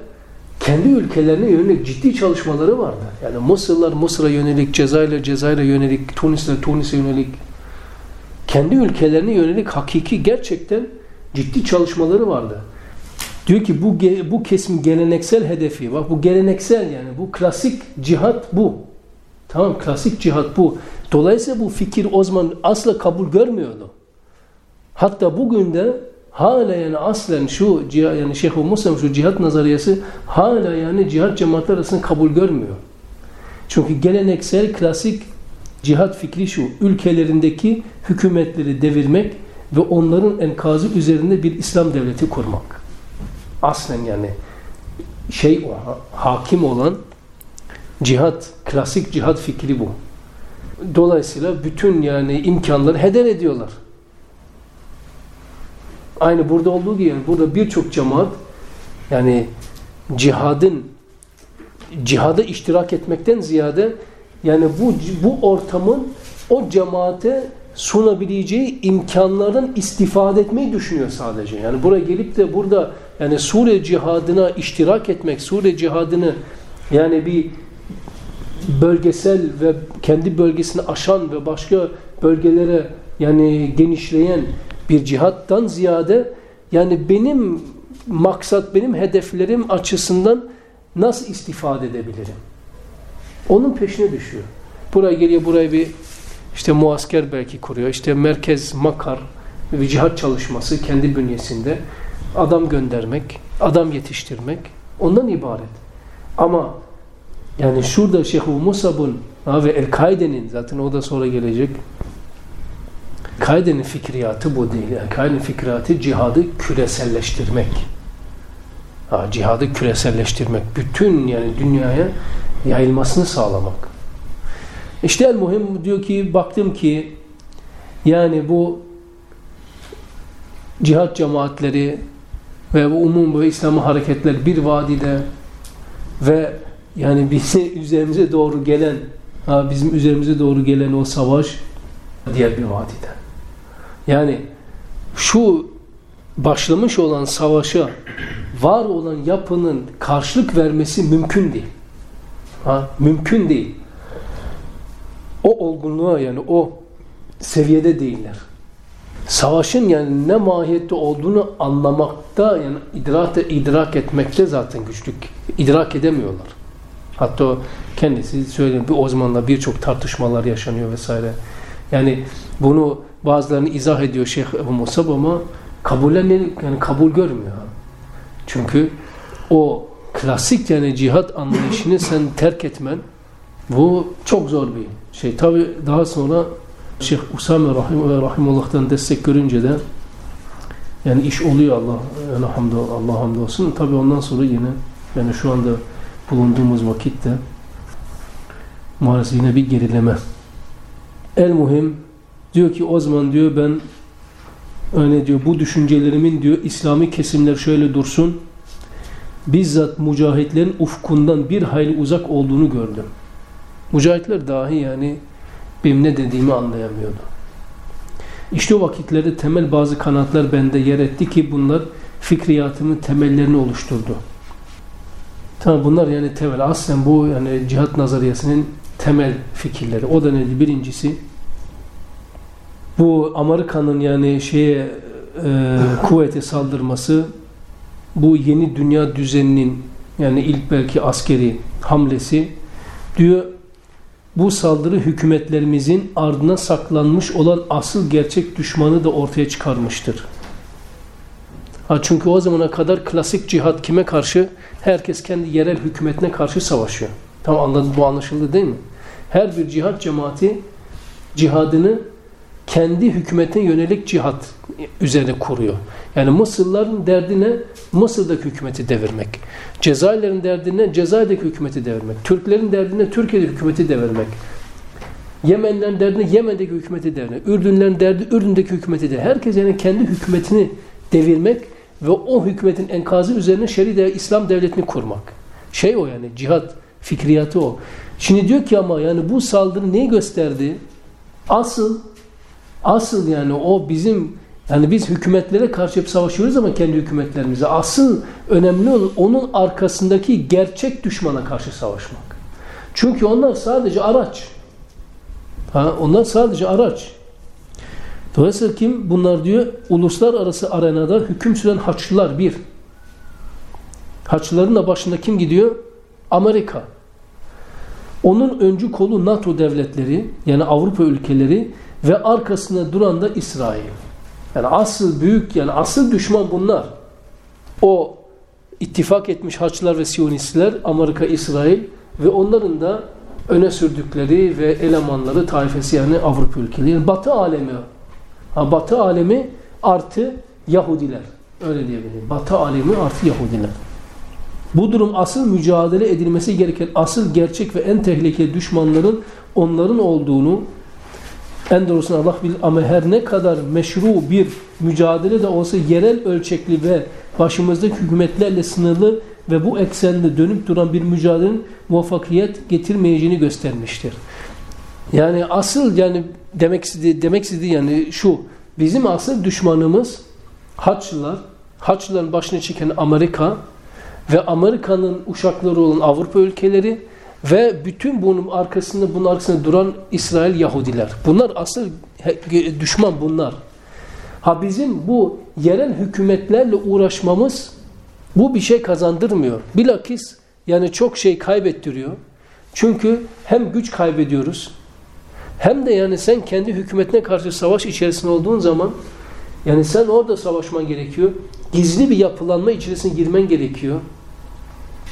kendi ülkelerine yönelik ciddi çalışmaları vardı. Yani Mısırlar Mısır'a yönelik, Cezayirler Cezayir'e yönelik, Tunisler Tunis'e yönelik kendi ülkelerine yönelik hakiki gerçekten ciddi çalışmaları vardı. Diyor ki bu bu kesim geleneksel hedefi. Bak bu geleneksel yani bu klasik cihat bu. Tamam klasik cihat bu. Dolayısıyla bu fikir o zaman asla kabul görmüyordu. Hatta bugün de hala yani aslen şu yani Şeyh Muslim şu cihat nazariyesi hala yani cihat cemaatler arasında kabul görmüyor. Çünkü geleneksel klasik Cihat fikri şu, ülkelerindeki hükümetleri devirmek ve onların enkazı üzerinde bir İslam devleti kurmak. Aslen yani şey o, hakim olan cihat, klasik cihat fikri bu. Dolayısıyla bütün yani imkanları heder ediyorlar. Aynı burada olduğu gibi yani burada birçok cemaat yani cihadın cihada iştirak etmekten ziyade yani bu bu ortamın o cemaate sunabileceği imkanlardan istifade etmeyi düşünüyor sadece. Yani buraya gelip de burada yani Suriye cihadına iştirak etmek, Suriye cihadını yani bir bölgesel ve kendi bölgesini aşan ve başka bölgelere yani genişleyen bir cihattan ziyade yani benim maksat, benim hedeflerim açısından nasıl istifade edebilirim? Onun peşine düşüyor. Buraya geliyor, buraya bir işte muasker belki kuruyor. İşte merkez, makar, bir cihat çalışması kendi bünyesinde adam göndermek, adam yetiştirmek ondan ibaret. Ama yani şurada Şeyh Musab'ın ve El-Kaide'nin zaten o da sonra gelecek Kaide'nin fikriyatı bu değil. Yani Kaide'nin fikriyatı cihadı küreselleştirmek. Ha, cihadı küreselleştirmek. Bütün yani dünyaya yayılmasını sağlamak. İşte el muhim diyor ki baktım ki yani bu cihat cemaatleri ve bu umum ve İslamı hareketler bir vadide ve yani bizi *laughs* üzerimize doğru gelen ha, bizim üzerimize doğru gelen o savaş diğer bir vadide. Yani şu başlamış olan savaşa var olan yapının karşılık vermesi mümkün değil. Ha, mümkün değil. O olgunluğa yani o seviyede değiller. Savaşın yani ne mahiyette olduğunu anlamakta yani idrak, idrak etmekte zaten güçlük. İdrak edemiyorlar. Hatta kendisi söyleyeyim bir o zamanla birçok tartışmalar yaşanıyor vesaire. Yani bunu bazılarını izah ediyor Şeyh Ebu Musab ama kabullenmiyor, yani kabul görmüyor. Çünkü o klasik yani cihat anlayışını sen terk etmen bu çok zor bir şey. Tabi daha sonra Şeyh Usame Rahim ve Rahimullah'tan destek görünce de yani iş oluyor Allah yani hamd Allah hamdolsun. Tabi ondan sonra yine yani şu anda bulunduğumuz vakitte maalesef yine bir gerileme. El muhim diyor ki o zaman diyor ben öyle diyor bu düşüncelerimin diyor İslami kesimler şöyle dursun bizzat mücahitlerin ufkundan bir hayli uzak olduğunu gördüm. Mücahitler dahi yani benim ne dediğimi anlayamıyordu. İşte o vakitlerde temel bazı kanatlar bende yer etti ki bunlar fikriyatımın temellerini oluşturdu. Tamam bunlar yani temel. Aslen bu yani cihat nazariyesinin temel fikirleri. O da neydi? Birincisi bu Amerika'nın yani şeye e, kuvvete saldırması bu yeni dünya düzeninin yani ilk belki askeri hamlesi diyor bu saldırı hükümetlerimizin ardına saklanmış olan asıl gerçek düşmanı da ortaya çıkarmıştır. Ha çünkü o zamana kadar klasik cihat kime karşı? Herkes kendi yerel hükümetine karşı savaşıyor. Tamam anladın bu anlaşıldı değil mi? Her bir cihat cemaati cihadını kendi hükümetine yönelik cihat üzerine kuruyor. Yani Mısırlıların derdine Mısır'daki hükümeti devirmek. Cezayirlerin derdine Cezayir'deki hükümeti devirmek. Türklerin derdine Türkiye'deki hükümeti devirmek. Yemenlerin derdine Yemen'deki hükümeti devirmek. Ürdünlerin derdi Ürdün'deki hükümeti de. Herkes yani kendi hükümetini devirmek ve o hükümetin enkazı üzerine şer'i de İslam devletini kurmak. Şey o yani cihat fikriyatı o. Şimdi diyor ki ama yani bu saldırı neyi gösterdi? Asıl asıl yani o bizim yani biz hükümetlere karşı hep savaşıyoruz ama kendi hükümetlerimize. Asıl önemli olan onun arkasındaki gerçek düşmana karşı savaşmak. Çünkü onlar sadece araç. Ha, onlar sadece araç. Dolayısıyla kim? Bunlar diyor uluslararası arenada hüküm süren Haçlılar bir. Haçlıların da başında kim gidiyor? Amerika. Onun öncü kolu NATO devletleri yani Avrupa ülkeleri ve arkasında duran da İsrail. Yani asıl büyük yani asıl düşman bunlar. O ittifak etmiş Haçlılar ve Siyonistler Amerika, İsrail ve onların da öne sürdükleri ve elemanları taifesi yani Avrupa ülkeleri. Yani Batı alemi. Ha, Batı alemi artı Yahudiler. Öyle diyebilirim. Batı alemi artı Yahudiler. Bu durum asıl mücadele edilmesi gereken asıl gerçek ve en tehlikeli düşmanların onların olduğunu en doğrusunu Allah bilir. Ama her ne kadar meşru bir mücadele de olsa yerel ölçekli ve başımızdaki hükümetlerle sınırlı ve bu eksende dönüp duran bir mücadelenin muvaffakiyet getirmeyeceğini göstermiştir. Yani asıl yani demek istediği, demek istediği yani şu. Bizim asıl düşmanımız Haçlılar, Haçlıların başını çeken Amerika ve Amerika'nın uşakları olan Avrupa ülkeleri ve bütün bunun arkasında bunun arkasında duran İsrail Yahudiler. Bunlar asıl düşman bunlar. Ha bizim bu yerel hükümetlerle uğraşmamız bu bir şey kazandırmıyor. Bilakis yani çok şey kaybettiriyor. Çünkü hem güç kaybediyoruz hem de yani sen kendi hükümetine karşı savaş içerisinde olduğun zaman yani sen orada savaşman gerekiyor. Gizli bir yapılanma içerisine girmen gerekiyor.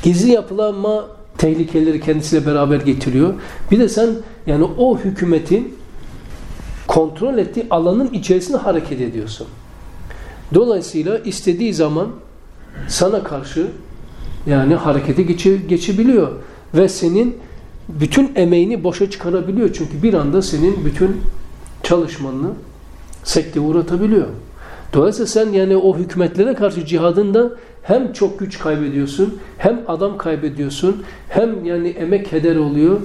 Gizli yapılanma tehlikeleri kendisiyle beraber getiriyor. Bir de sen yani o hükümetin kontrol ettiği alanın içerisinde hareket ediyorsun. Dolayısıyla istediği zaman sana karşı yani harekete geçe, geçebiliyor ve senin bütün emeğini boşa çıkarabiliyor. Çünkü bir anda senin bütün çalışmanını sekte uğratabiliyor. Dolayısıyla sen yani o hükümetlere karşı cihadında hem çok güç kaybediyorsun, hem adam kaybediyorsun, hem yani emek heder oluyor.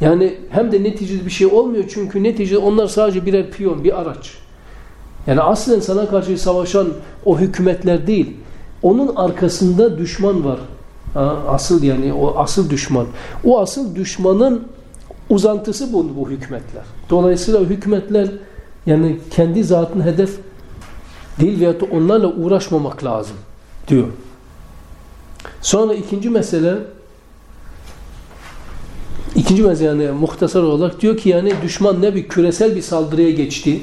Yani hem de neticede bir şey olmuyor çünkü neticede onlar sadece birer piyon, bir araç. Yani aslen sana karşı savaşan o hükümetler değil. Onun arkasında düşman var. asıl yani o asıl düşman. O asıl düşmanın uzantısı bu, bu hükümetler. Dolayısıyla hükümetler yani kendi zatını hedef değil veyahut onlarla uğraşmamak lazım diyor. Sonra ikinci mesele ikinci mesele yani muhtasar olarak diyor ki yani düşman ne bir küresel bir saldırıya geçti.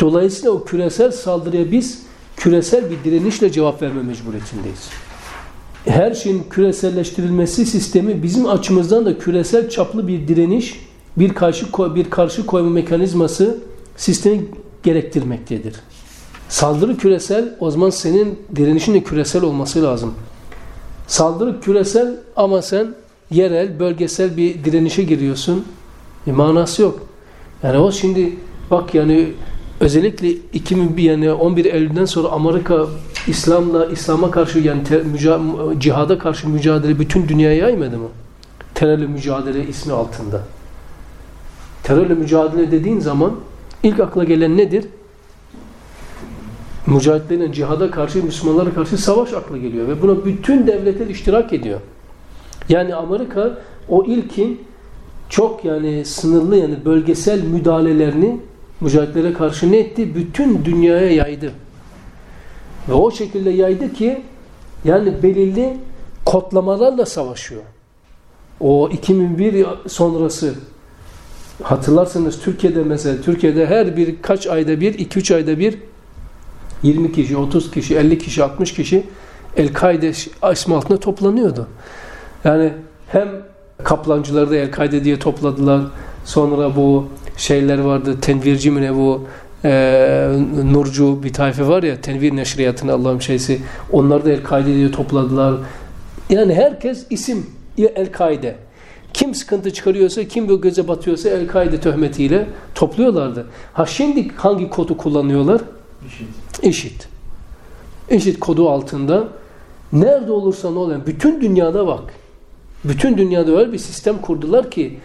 Dolayısıyla o küresel saldırıya biz küresel bir direnişle cevap verme mecburiyetindeyiz. Her şeyin küreselleştirilmesi sistemi bizim açımızdan da küresel çaplı bir direniş, bir karşı bir karşı koyma mekanizması sistemi gerektirmektedir. Saldırı küresel, o zaman senin direnişin de küresel olması lazım. Saldırı küresel ama sen yerel, bölgesel bir direnişe giriyorsun. Bir manası yok. Yani o şimdi bak yani özellikle 2001 yani 11 Eylül'den sonra Amerika İslam'la İslam'a karşı yani ter, müca, cihada karşı mücadele bütün dünyaya yaymadı mı? Terörle mücadele ismi altında. Terörle mücadele dediğin zaman ilk akla gelen nedir? Mücahitlerin cihada karşı, Müslümanlara karşı savaş aklı geliyor. Ve buna bütün devletler iştirak ediyor. Yani Amerika o ilkin çok yani sınırlı yani bölgesel müdahalelerini mücahitlere karşı ne etti? Bütün dünyaya yaydı. Ve o şekilde yaydı ki yani belirli kodlamalarla savaşıyor. O 2001 sonrası hatırlarsanız Türkiye'de mesela Türkiye'de her bir kaç ayda bir, 2-3 ayda bir 20 kişi, 30 kişi, 50 kişi, 60 kişi El-Kaide ismi altında toplanıyordu. Yani hem kaplancıları da El-Kaide diye topladılar. Sonra bu şeyler vardı, tenvirci mi ne bu e, Nurcu bir tayfe var ya, tenvir neşriyatını Allah'ım şeysi. Onlar da El-Kaide diye topladılar. Yani herkes isim El-Kaide. Kim sıkıntı çıkarıyorsa, kim bu göze batıyorsa El-Kaide töhmetiyle topluyorlardı. Ha şimdi hangi kodu kullanıyorlar? İşit. İşit kodu altında nerede olursa ne olur. Bütün dünyada bak. Bütün dünyada öyle bir sistem kurdular ki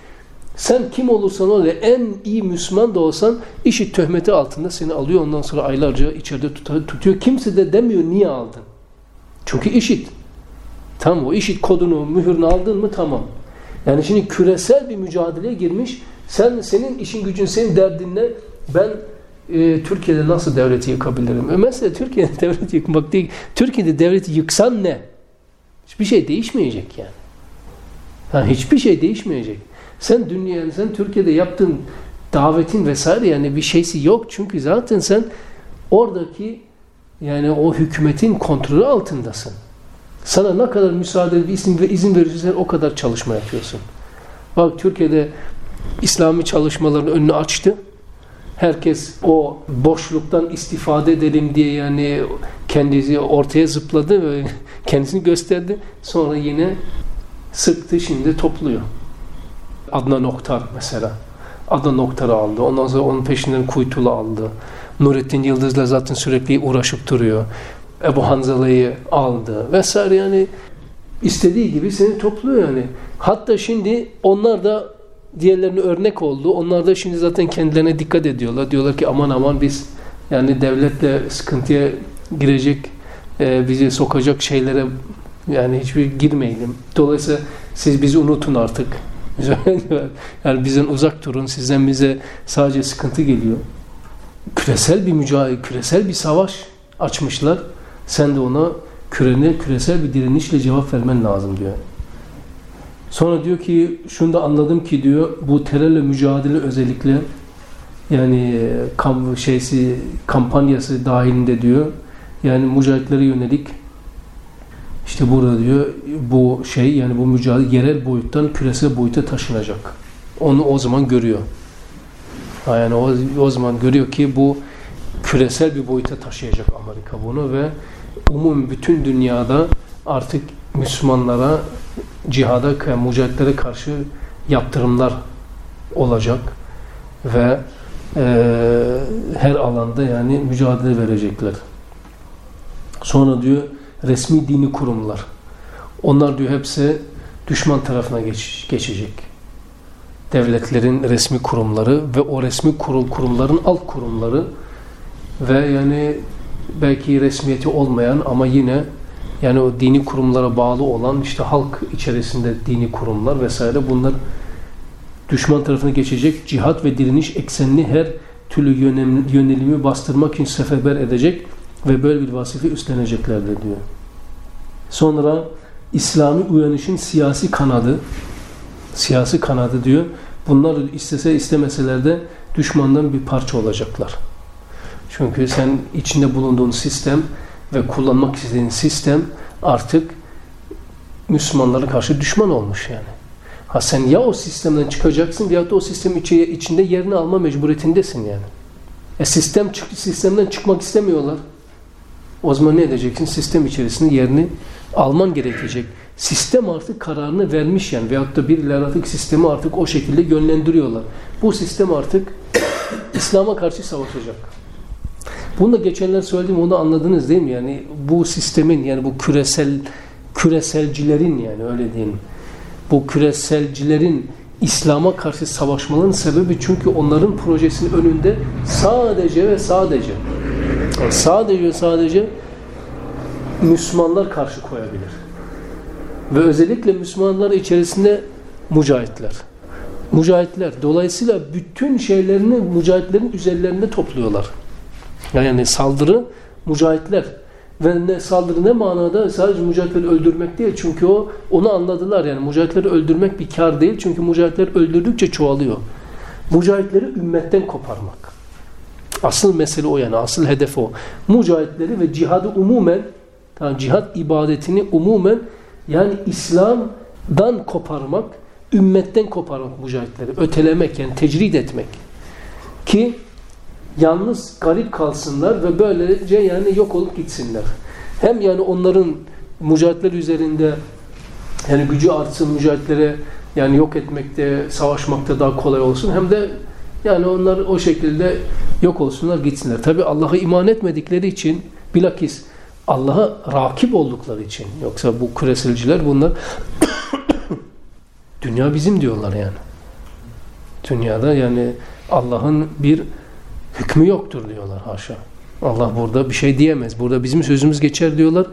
sen kim olursan ol en iyi Müslüman da olsan işit töhmeti altında seni alıyor ondan sonra aylarca içeride tutuyor. Kimse de demiyor niye aldın. Çünkü işit. Tamam o işit kodunu, mühürünü aldın mı tamam. Yani şimdi küresel bir mücadeleye girmiş. Sen senin işin gücün, senin derdinle ben e, Türkiye'de nasıl devleti yıkabilirim? E mesela Türkiye'de *laughs* devleti yıkmak değil. Türkiye'de devleti yıksan ne? Hiçbir şey değişmeyecek yani. yani hiçbir şey değişmeyecek. Sen dünya, sen Türkiye'de yaptığın davetin vesaire yani bir şeysi yok. Çünkü zaten sen oradaki yani o hükümetin kontrolü altındasın. Sana ne kadar müsaade izin ve izin verirsen o kadar çalışma yapıyorsun. Bak Türkiye'de İslami çalışmaların önünü açtı. Herkes o boşluktan istifade edelim diye yani kendisi ortaya zıpladı ve *laughs* kendisini gösterdi. Sonra yine sıktı şimdi topluyor. Adnan Oktar mesela. Adnan Oktar'ı aldı. Ondan sonra onun peşinden Kuytul'u aldı. Nurettin Yıldız'la zaten sürekli uğraşıp duruyor. Ebu Hanzala'yı aldı vesaire yani istediği gibi seni topluyor yani. Hatta şimdi onlar da diğerlerine örnek oldu. Onlar da şimdi zaten kendilerine dikkat ediyorlar. Diyorlar ki aman aman biz yani devletle sıkıntıya girecek, e, bizi sokacak şeylere yani hiçbir girmeyelim. Dolayısıyla siz bizi unutun artık. *laughs* yani bizden uzak durun. Sizden bize sadece sıkıntı geliyor. Küresel bir mücadele, küresel bir savaş açmışlar. Sen de ona kürene, küresel bir direnişle cevap vermen lazım diyor. Sonra diyor ki şunu da anladım ki diyor bu terörle mücadele özellikle yani kam şeysi kampanyası dahilinde diyor yani mücahitlere yönelik işte burada diyor bu şey yani bu mücadele yerel boyuttan küresel boyuta taşınacak. Onu o zaman görüyor. Yani o, o zaman görüyor ki bu küresel bir boyuta taşıyacak Amerika bunu ve umum bütün dünyada artık Müslümanlara cihada, mücahitlere karşı yaptırımlar olacak ve e, her alanda yani mücadele verecekler. Sonra diyor resmi dini kurumlar. Onlar diyor hepsi düşman tarafına geç, geçecek. Devletlerin resmi kurumları ve o resmi kurul kurumların alt kurumları ve yani belki resmiyeti olmayan ama yine yani o dini kurumlara bağlı olan işte halk içerisinde dini kurumlar vesaire bunlar düşman tarafına geçecek cihat ve direniş eksenini her türlü yönelimi bastırmak için seferber edecek ve böyle bir vazife üstleneceklerdir diyor. Sonra İslami uyanışın siyasi kanadı siyasi kanadı diyor. Bunlar istese istemeseler de düşmandan bir parça olacaklar. Çünkü sen içinde bulunduğun sistem ve kullanmak istediğin sistem artık Müslümanlara karşı düşman olmuş yani. Ha sen ya o sistemden çıkacaksın ya da o sistem içinde yerini alma mecburiyetindesin yani. E sistem sistemden çıkmak istemiyorlar. O zaman ne edeceksin? Sistem içerisinde yerini alman gerekecek. Sistem artık kararını vermiş yani veyahut da birileri artık sistemi artık o şekilde yönlendiriyorlar. Bu sistem artık *coughs* İslam'a karşı savaşacak. Bunu da geçenler söyledim onu anladınız değil mi? Yani bu sistemin yani bu küresel küreselcilerin yani öyle diyeyim. Bu küreselcilerin İslam'a karşı savaşmaların sebebi çünkü onların projesinin önünde sadece ve sadece sadece ve sadece Müslümanlar karşı koyabilir. Ve özellikle Müslümanlar içerisinde mücahitler. Mücahitler. Dolayısıyla bütün şeylerini mücahitlerin üzerlerinde topluyorlar. Yani saldırı mücahitler. Ve ne, saldırı ne manada? Sadece mücahitleri öldürmek değil. Çünkü o onu anladılar. Yani mücahitleri öldürmek bir kar değil. Çünkü mücahitler öldürdükçe çoğalıyor. Mücahitleri ümmetten koparmak. Asıl mesele o yani. Asıl hedef o. Mücahitleri ve cihadı umumen yani cihat ibadetini umumen yani İslam'dan koparmak, ümmetten koparmak mücahitleri. Ötelemek yani tecrid etmek. Ki yalnız garip kalsınlar ve böylece yani yok olup gitsinler. Hem yani onların mücahitler üzerinde yani gücü artsın mücahitlere yani yok etmekte, savaşmakta daha kolay olsun. Hem de yani onlar o şekilde yok olsunlar, gitsinler. Tabi Allah'a iman etmedikleri için bilakis Allah'a rakip oldukları için. Yoksa bu küreselciler bunlar *coughs* dünya bizim diyorlar yani. Dünyada yani Allah'ın bir hükmü yoktur diyorlar haşa. Allah burada bir şey diyemez. Burada bizim sözümüz geçer diyorlar.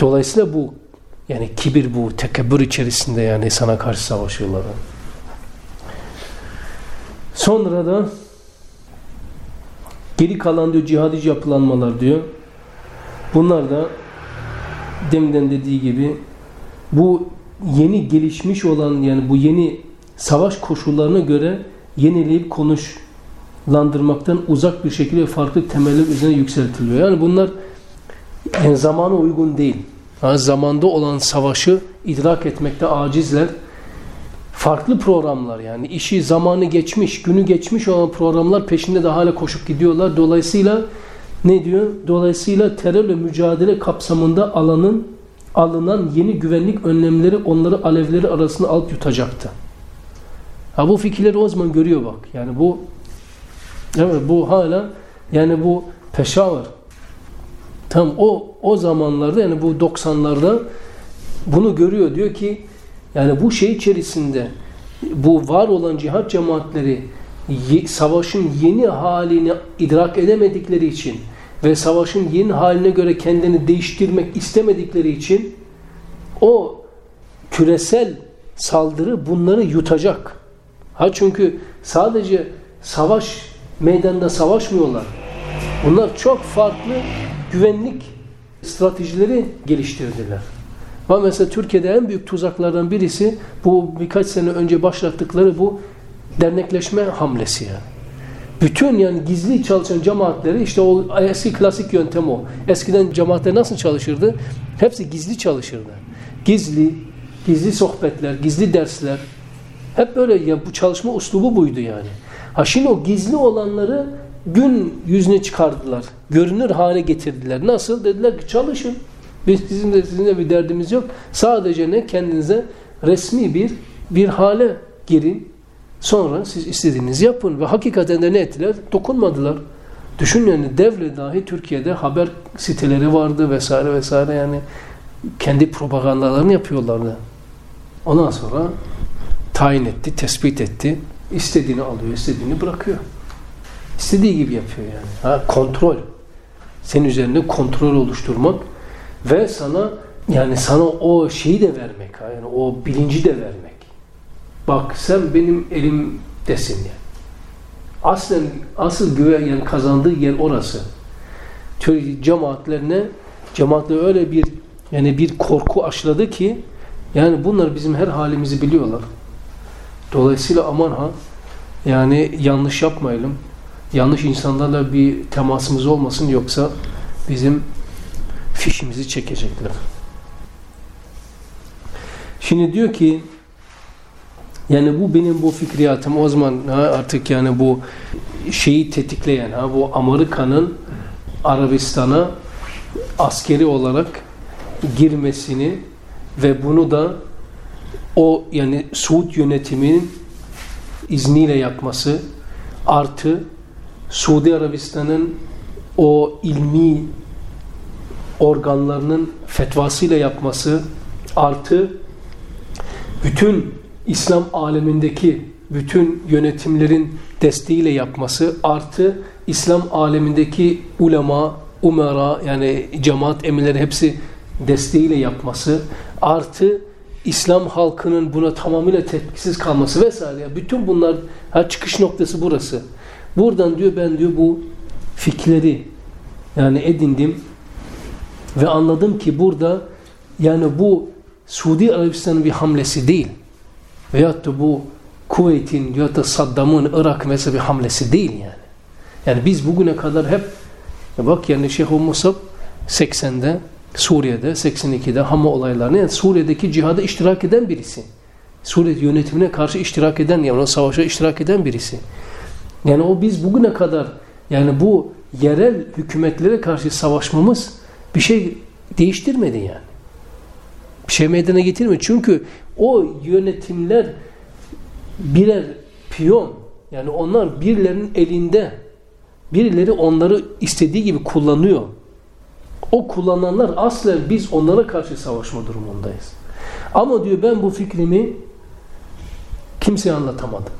Dolayısıyla bu yani kibir bu tekebbür içerisinde yani sana karşı savaşıyorlar. Sonra da geri kalan diyor cihadici yapılanmalar diyor. Bunlar da deminden dediği gibi bu yeni gelişmiş olan yani bu yeni savaş koşullarına göre yenileyip konuş landırmaktan uzak bir şekilde farklı temeller üzerine yükseltiliyor. Yani bunlar yani zamana uygun değil. Yani zamanda olan savaşı idrak etmekte acizler. farklı programlar yani işi zamanı geçmiş, günü geçmiş olan programlar peşinde de hala koşup gidiyorlar. Dolayısıyla ne diyor? Dolayısıyla terörle mücadele kapsamında alanın alınan yeni güvenlik önlemleri onları alevleri arasında alıp yutacaktı. Ha bu fikirleri o zaman görüyor bak. Yani bu evet bu hala yani bu Peşavar tam o o zamanlarda yani bu 90'larda bunu görüyor. Diyor ki yani bu şey içerisinde bu var olan cihat cemaatleri savaşın yeni halini idrak edemedikleri için ve savaşın yeni haline göre kendini değiştirmek istemedikleri için o küresel saldırı bunları yutacak. Ha çünkü sadece savaş meydanda savaşmıyorlar. Bunlar çok farklı güvenlik stratejileri geliştirdiler. Ama mesela Türkiye'de en büyük tuzaklardan birisi bu birkaç sene önce başlattıkları bu dernekleşme hamlesi yani. Bütün yani gizli çalışan cemaatleri işte o eski klasik yöntem o. Eskiden cemaatler nasıl çalışırdı? Hepsi gizli çalışırdı. Gizli, gizli sohbetler, gizli dersler. Hep böyle ya bu çalışma uslubu buydu yani. Ha şimdi o gizli olanları gün yüzüne çıkardılar. Görünür hale getirdiler. Nasıl? Dediler ki çalışın. Biz bizim de sizinle bir derdimiz yok. Sadece ne kendinize resmi bir bir hale girin. Sonra siz istediğinizi yapın. Ve hakikaten de ne ettiler? Dokunmadılar. Düşün yani devlet dahi Türkiye'de haber siteleri vardı vesaire vesaire yani kendi propagandalarını yapıyorlardı. Ondan sonra tayin etti, tespit etti. İstediğini alıyor, istediğini bırakıyor. İstediği gibi yapıyor yani. Ha, kontrol. Senin üzerinde kontrol oluşturmak ve sana yani sana o şeyi de vermek. Yani o bilinci de vermek. Bak sen benim elimdesin yani. Aslen asıl güven yani kazandığı yer orası. Cemaatlerine cemaatler öyle bir yani bir korku aşıladı ki yani bunlar bizim her halimizi biliyorlar. Dolayısıyla aman ha yani yanlış yapmayalım. Yanlış insanlarla bir temasımız olmasın yoksa bizim fişimizi çekecekler. Şimdi diyor ki yani bu benim bu fikriyatım o zaman ha, artık yani bu şeyi tetikleyen ha bu Amerika'nın Arabistan'a askeri olarak girmesini ve bunu da o yani Suud yönetiminin izniyle yapması artı Suudi Arabistan'ın o ilmi organlarının fetvasıyla yapması artı bütün İslam alemindeki bütün yönetimlerin desteğiyle yapması artı İslam alemindeki ulema, umara yani cemaat emirleri hepsi desteğiyle yapması artı İslam halkının buna tamamıyla tepkisiz kalması vesaire. Bütün bunlar her çıkış noktası burası. Buradan diyor ben diyor bu fikirleri yani edindim ve anladım ki burada yani bu Suudi Arabistan'ın bir hamlesi değil. Veyahut da bu Kuveyt'in ya da Saddam'ın Irak mesela bir hamlesi değil yani. Yani biz bugüne kadar hep bak yani Şeyh Musab 80'de Suriye'de 82'de Hama olaylarını yani Suriye'deki cihada iştirak eden birisi. Suriye yönetimine karşı iştirak eden yani o savaşa iştirak eden birisi. Yani o biz bugüne kadar yani bu yerel hükümetlere karşı savaşmamız bir şey değiştirmedi yani. Bir şey meydana getirmedi. Çünkü o yönetimler birer piyon yani onlar birilerinin elinde birileri onları istediği gibi kullanıyor. O kullananlar aslen biz onlara karşı savaşma durumundayız. Ama diyor ben bu fikrimi kimseye anlatamadım.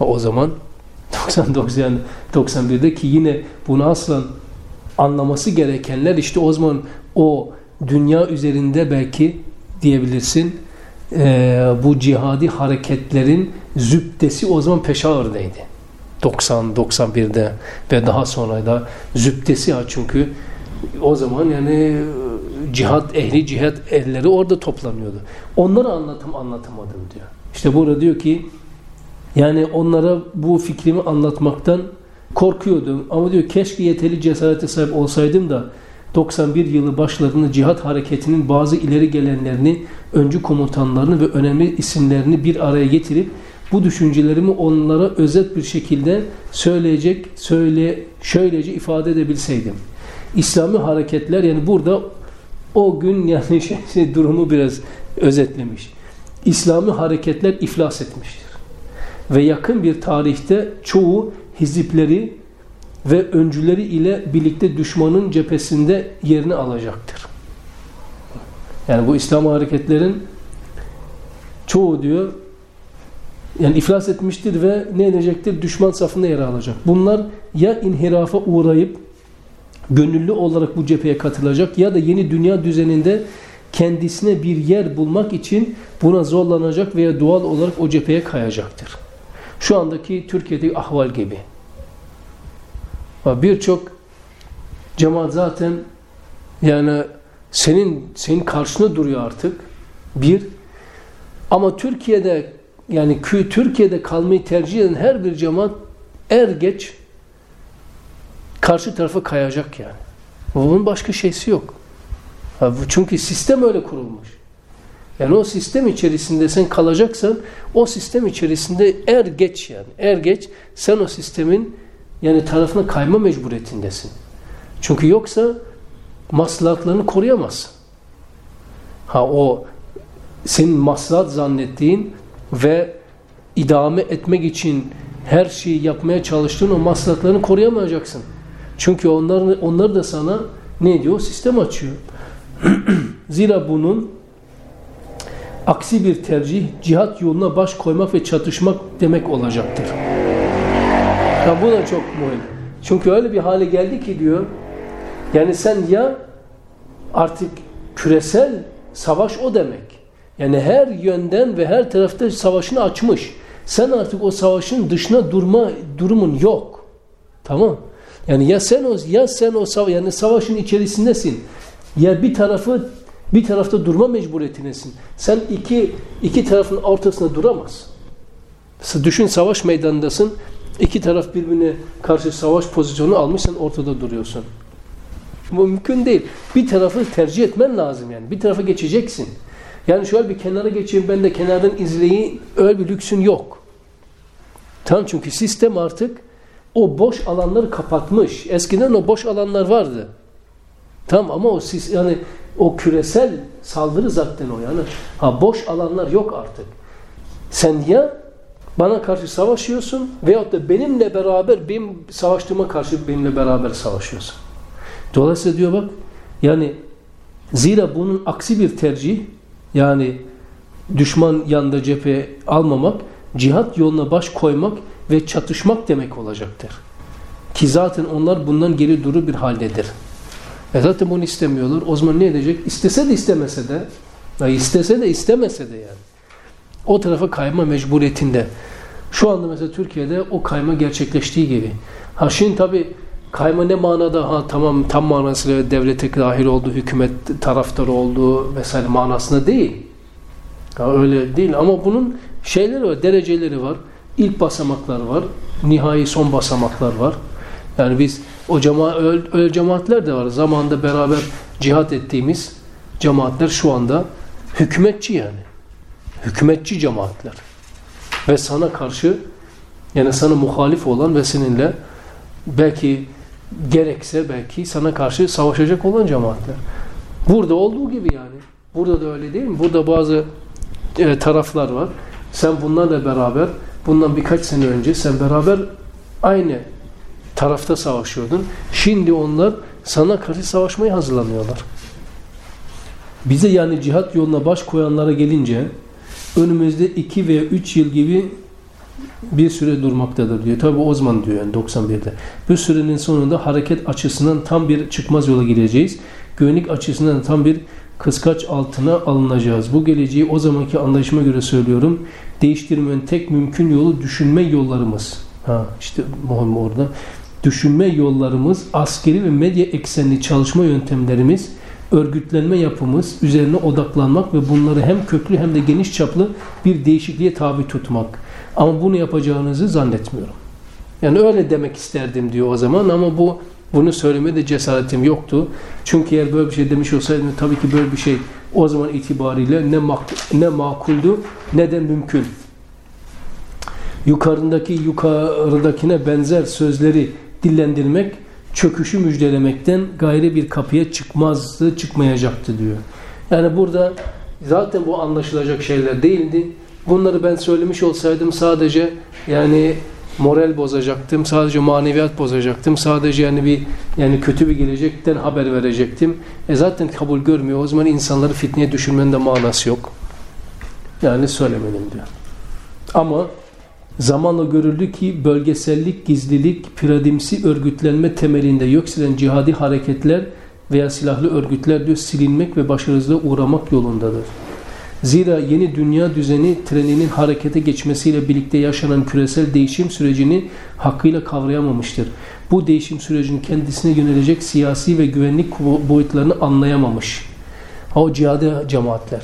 O zaman 99 91'de ki yine bunu aslan anlaması gerekenler işte o zaman o dünya üzerinde belki diyebilirsin e, bu cihadi hareketlerin zübdesi o zaman Peşavar'daydı. 90-91'de ve daha sonra da zübdesi ha çünkü o zaman yani cihat ehli cihat elleri orada toplanıyordu. Onları anlatım anlatamadım diyor. İşte burada diyor ki yani onlara bu fikrimi anlatmaktan korkuyordum. Ama diyor keşke yeterli cesarete sahip olsaydım da 91 yılı başlarında cihat hareketinin bazı ileri gelenlerini, öncü komutanlarını ve önemli isimlerini bir araya getirip bu düşüncelerimi onlara özet bir şekilde söyleyecek, söyle, şöylece ifade edebilseydim. İslami hareketler yani burada o gün yani şey, *laughs* şey, durumu biraz özetlemiş. İslami hareketler iflas etmiştir. Ve yakın bir tarihte çoğu hizipleri ve öncüleri ile birlikte düşmanın cephesinde yerini alacaktır. Yani bu İslam hareketlerin çoğu diyor yani iflas etmiştir ve ne edecektir? Düşman safında yer alacak. Bunlar ya inhirafa uğrayıp gönüllü olarak bu cepheye katılacak ya da yeni dünya düzeninde kendisine bir yer bulmak için buna zorlanacak veya doğal olarak o cepheye kayacaktır. Şu andaki Türkiye'deki ahval gibi. Birçok cemaat zaten yani senin senin karşına duruyor artık. Bir ama Türkiye'de yani Türkiye'de kalmayı tercih eden her bir cemaat er geç karşı tarafa kayacak yani. Bunun başka şeysi yok. Çünkü sistem öyle kurulmuş. Yani o sistem içerisinde sen kalacaksan o sistem içerisinde er geç yani er geç sen o sistemin yani tarafına kayma mecburiyetindesin. Çünkü yoksa maslahatlarını koruyamazsın. Ha o senin maslahat zannettiğin ve idame etmek için her şeyi yapmaya çalıştığın o maslahatlarını koruyamayacaksın. Çünkü onlar, onlar da sana ne diyor? Sistem açıyor. *clears throat* Zira bunun aksi bir tercih cihat yoluna baş koymak ve çatışmak demek olacaktır. Ya bu da çok mühim. Çünkü öyle bir hale geldi ki diyor yani sen ya artık küresel savaş o demek. Yani her yönden ve her tarafta savaşını açmış. Sen artık o savaşın dışına durma durumun yok. Tamam. Yani ya sen o ya sen o savaş yani savaşın içerisindesin. Ya bir tarafı bir tarafta durma mecburiyetindesin. Sen iki iki tarafın ortasında duramazsın. Düşün savaş meydanındasın. İki taraf birbirine karşı savaş pozisyonu almış sen ortada duruyorsun. Bu mümkün değil. Bir tarafı tercih etmen lazım yani. Bir tarafa geçeceksin. Yani şöyle bir kenara geçeyim ben de kenardan izleyin öyle bir lüksün yok. Tamam çünkü sistem artık o boş alanları kapatmış. Eskiden o boş alanlar vardı. Tamam ama o yani o küresel saldırı zaten o yani. Ha boş alanlar yok artık. Sen ya bana karşı savaşıyorsun veyahut da benimle beraber benim savaştığıma karşı benimle beraber savaşıyorsun. Dolayısıyla diyor bak yani zira bunun aksi bir tercih yani düşman yanında cephe almamak cihat yoluna baş koymak ve çatışmak demek olacaktır. Ki zaten onlar bundan geri durur bir haldedir. E zaten bunu istemiyorlar. O zaman ne edecek? İstese de istemese de ya istese de istemese de yani. O tarafa kayma mecburiyetinde. Şu anda mesela Türkiye'de o kayma gerçekleştiği gibi. Ha şimdi tabi kayma ne manada ha tamam tam manasıyla devlete dahil oldu, hükümet taraftarı oldu vesaire manasında değil. Ya öyle değil ama bunun şeyleri var, dereceleri var. İlk basamaklar var, nihai son basamaklar var. Yani biz o cema öyle, öyle cemaatler de var. Zamanında beraber cihat ettiğimiz cemaatler şu anda hükümetçi yani. Hükümetçi cemaatler. Ve sana karşı yani sana muhalif olan ve seninle belki gerekse belki sana karşı savaşacak olan cemaatler. Burada olduğu gibi yani. Burada da öyle değil mi? Burada bazı e, taraflar var. Sen bunlarla beraber bundan birkaç sene önce sen beraber aynı tarafta savaşıyordun. Şimdi onlar sana karşı savaşmaya hazırlanıyorlar. Bize yani cihat yoluna baş koyanlara gelince önümüzde 2 veya 3 yıl gibi bir süre durmaktadır diyor. Tabi o zaman diyor yani 91'de. Bu sürenin sonunda hareket açısından tam bir çıkmaz yola gireceğiz. Güvenlik açısından tam bir kıskaç altına alınacağız. Bu geleceği o zamanki anlaşma göre söylüyorum. Değiştirmenin tek mümkün yolu düşünme yollarımız. Ha işte muhim orada. Düşünme yollarımız, askeri ve medya eksenli çalışma yöntemlerimiz, örgütlenme yapımız üzerine odaklanmak ve bunları hem köklü hem de geniş çaplı bir değişikliğe tabi tutmak. Ama bunu yapacağınızı zannetmiyorum. Yani öyle demek isterdim diyor o zaman ama bu Bunu söyleme de cesaretim yoktu. Çünkü eğer böyle bir şey demiş olsaydım tabii ki böyle bir şey o zaman itibariyle ne, mak ne makuldü ne de mümkün. Yukarındaki yukarıdakine benzer sözleri dillendirmek çöküşü müjdelemekten gayri bir kapıya çıkmazdı, çıkmayacaktı diyor. Yani burada zaten bu anlaşılacak şeyler değildi. Bunları ben söylemiş olsaydım sadece yani moral bozacaktım, sadece maneviyat bozacaktım, sadece yani bir yani kötü bir gelecekten haber verecektim. E zaten kabul görmüyor. O zaman insanları fitneye düşürmenin de manası yok. Yani söylemedim diyor. Ama zamanla görüldü ki bölgesellik, gizlilik, piradimsi örgütlenme temelinde yükselen cihadi hareketler veya silahlı örgütler diyor silinmek ve başarısızlığa uğramak yolundadır. Zira yeni dünya düzeni treninin harekete geçmesiyle birlikte yaşanan küresel değişim sürecini hakkıyla kavrayamamıştır. Bu değişim sürecinin kendisine yönelecek siyasi ve güvenlik boyutlarını anlayamamış. O cihadi cemaatler.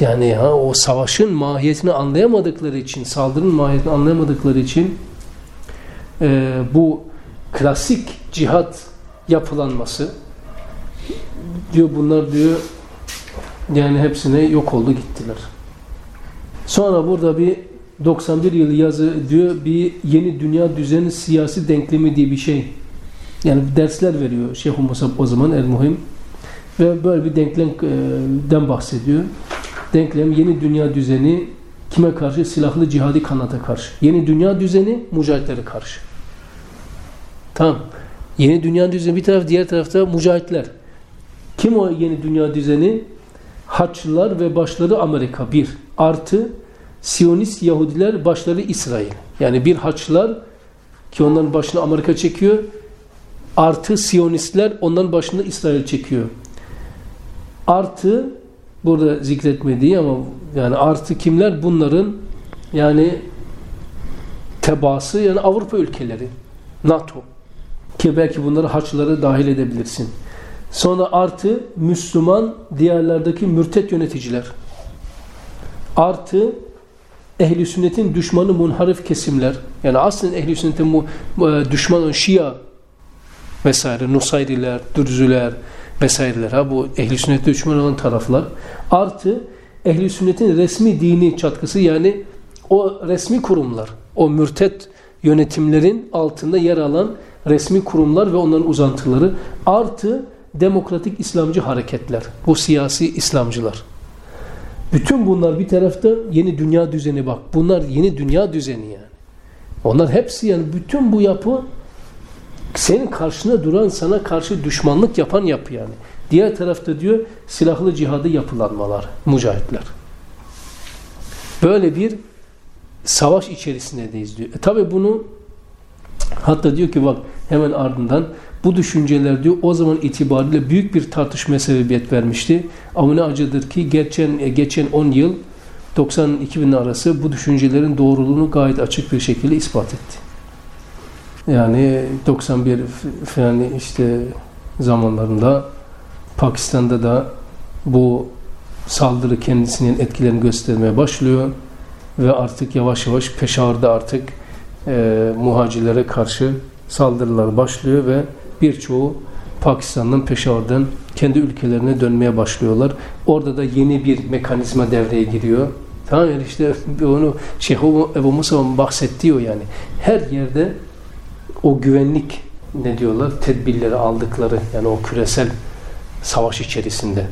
Yani ha, o savaşın mahiyetini anlayamadıkları için, saldırının mahiyetini anlayamadıkları için e, bu klasik cihat yapılanması diyor bunlar diyor yani hepsine yok oldu gittiler. Sonra burada bir 91 yıl yazı diyor bir yeni dünya düzeni siyasi denklemi diye bir şey. Yani dersler veriyor Şeyh Musab o zaman el muhim. Ve böyle bir denklemden bahsediyor. Denklem yeni dünya düzeni kime karşı? Silahlı cihadi kanata karşı. Yeni dünya düzeni mücahitlere karşı. Tamam. Yeni dünya düzeni bir taraf diğer tarafta mücahitler. Kim o yeni dünya düzeni? Haçlılar ve başları Amerika bir. Artı Siyonist Yahudiler başları İsrail. Yani bir Haçlılar ki onların başını Amerika çekiyor. Artı Siyonistler onların başını İsrail çekiyor. Artı burada zikretmediği ama yani artı kimler? Bunların yani tebası yani Avrupa ülkeleri. NATO. Ki belki bunları Haçlıları dahil edebilirsin. Sonra artı Müslüman diğerlerdeki mürtet yöneticiler. Artı ehli sünnetin düşmanı munharif kesimler. Yani aslında ehli sünnetin e, düşmanı Şia vesaire, Nusayriler, Dürzüler vesaireler. Ha bu ehli sünnet düşmanı olan taraflar. Artı ehli sünnetin resmi dini çatkısı yani o resmi kurumlar, o mürtet yönetimlerin altında yer alan resmi kurumlar ve onların uzantıları artı demokratik İslamcı hareketler. Bu siyasi İslamcılar. Bütün bunlar bir tarafta yeni dünya düzeni bak. Bunlar yeni dünya düzeni yani. Onlar hepsi yani bütün bu yapı senin karşına duran sana karşı düşmanlık yapan yapı yani. Diğer tarafta diyor silahlı cihadı yapılanmalar, mücahitler. Böyle bir savaş içerisindeyiz diyor. E tabi bunu hatta diyor ki bak hemen ardından bu düşünceler diyor o zaman itibariyle büyük bir tartışmaya sebebiyet vermişti. Ama ne acıdır ki geçen e, geçen 10 yıl 90-2000 arası bu düşüncelerin doğruluğunu gayet açık bir şekilde ispat etti. Yani 91 falan işte zamanlarında Pakistan'da da bu saldırı kendisinin etkilerini göstermeye başlıyor ve artık yavaş yavaş Peşavar'da artık e, muhacirlere karşı saldırılar başlıyor ve birçoğu Pakistan'dan Peşavar'dan kendi ülkelerine dönmeye başlıyorlar. Orada da yeni bir mekanizma devreye giriyor. Tamam yani işte onu Şeyh Ebu Musa'nın bahsettiği o yani. Her yerde o güvenlik ne diyorlar tedbirleri aldıkları yani o küresel savaş içerisinde.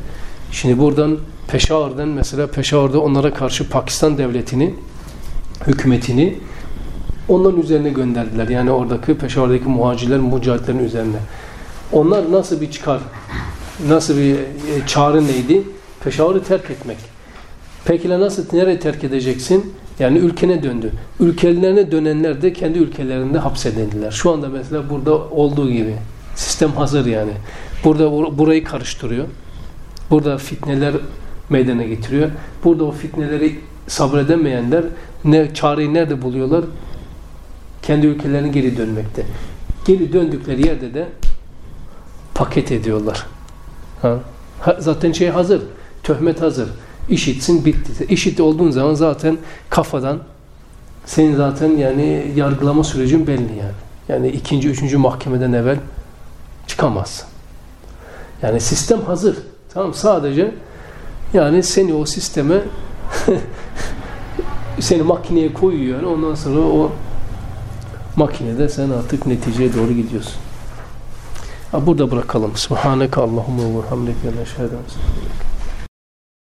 Şimdi buradan Peşavar'dan mesela Peşavar'da onlara karşı Pakistan devletini hükümetini onların üzerine gönderdiler. Yani oradaki Peşavar'daki muhacirler, mücahitlerin üzerine. Onlar nasıl bir çıkar, nasıl bir e, çağrı neydi? Peşavar'ı terk etmek. Peki nasıl, nereye terk edeceksin? Yani ülkene döndü. Ülkelerine dönenler de kendi ülkelerinde hapsedildiler. Şu anda mesela burada olduğu gibi. Sistem hazır yani. Burada burayı karıştırıyor. Burada fitneler meydana getiriyor. Burada o fitneleri sabredemeyenler ne çareyi nerede buluyorlar? Kendi ülkelerine geri dönmekte. Geri döndükleri yerde de paket ediyorlar. Ha? Zaten şey hazır. Töhmet hazır. İşitsin bitti. İşit olduğun zaman zaten kafadan senin zaten yani yargılama sürecin belli yani. Yani ikinci, üçüncü mahkemeden evvel çıkamazsın. Yani sistem hazır. Tamam sadece yani seni o sisteme *laughs* seni makineye koyuyor. Ondan sonra o makinede sen artık neticeye doğru gidiyorsun. Ha, burada bırakalım. Subhaneke Allahumma ve hamdike neşheden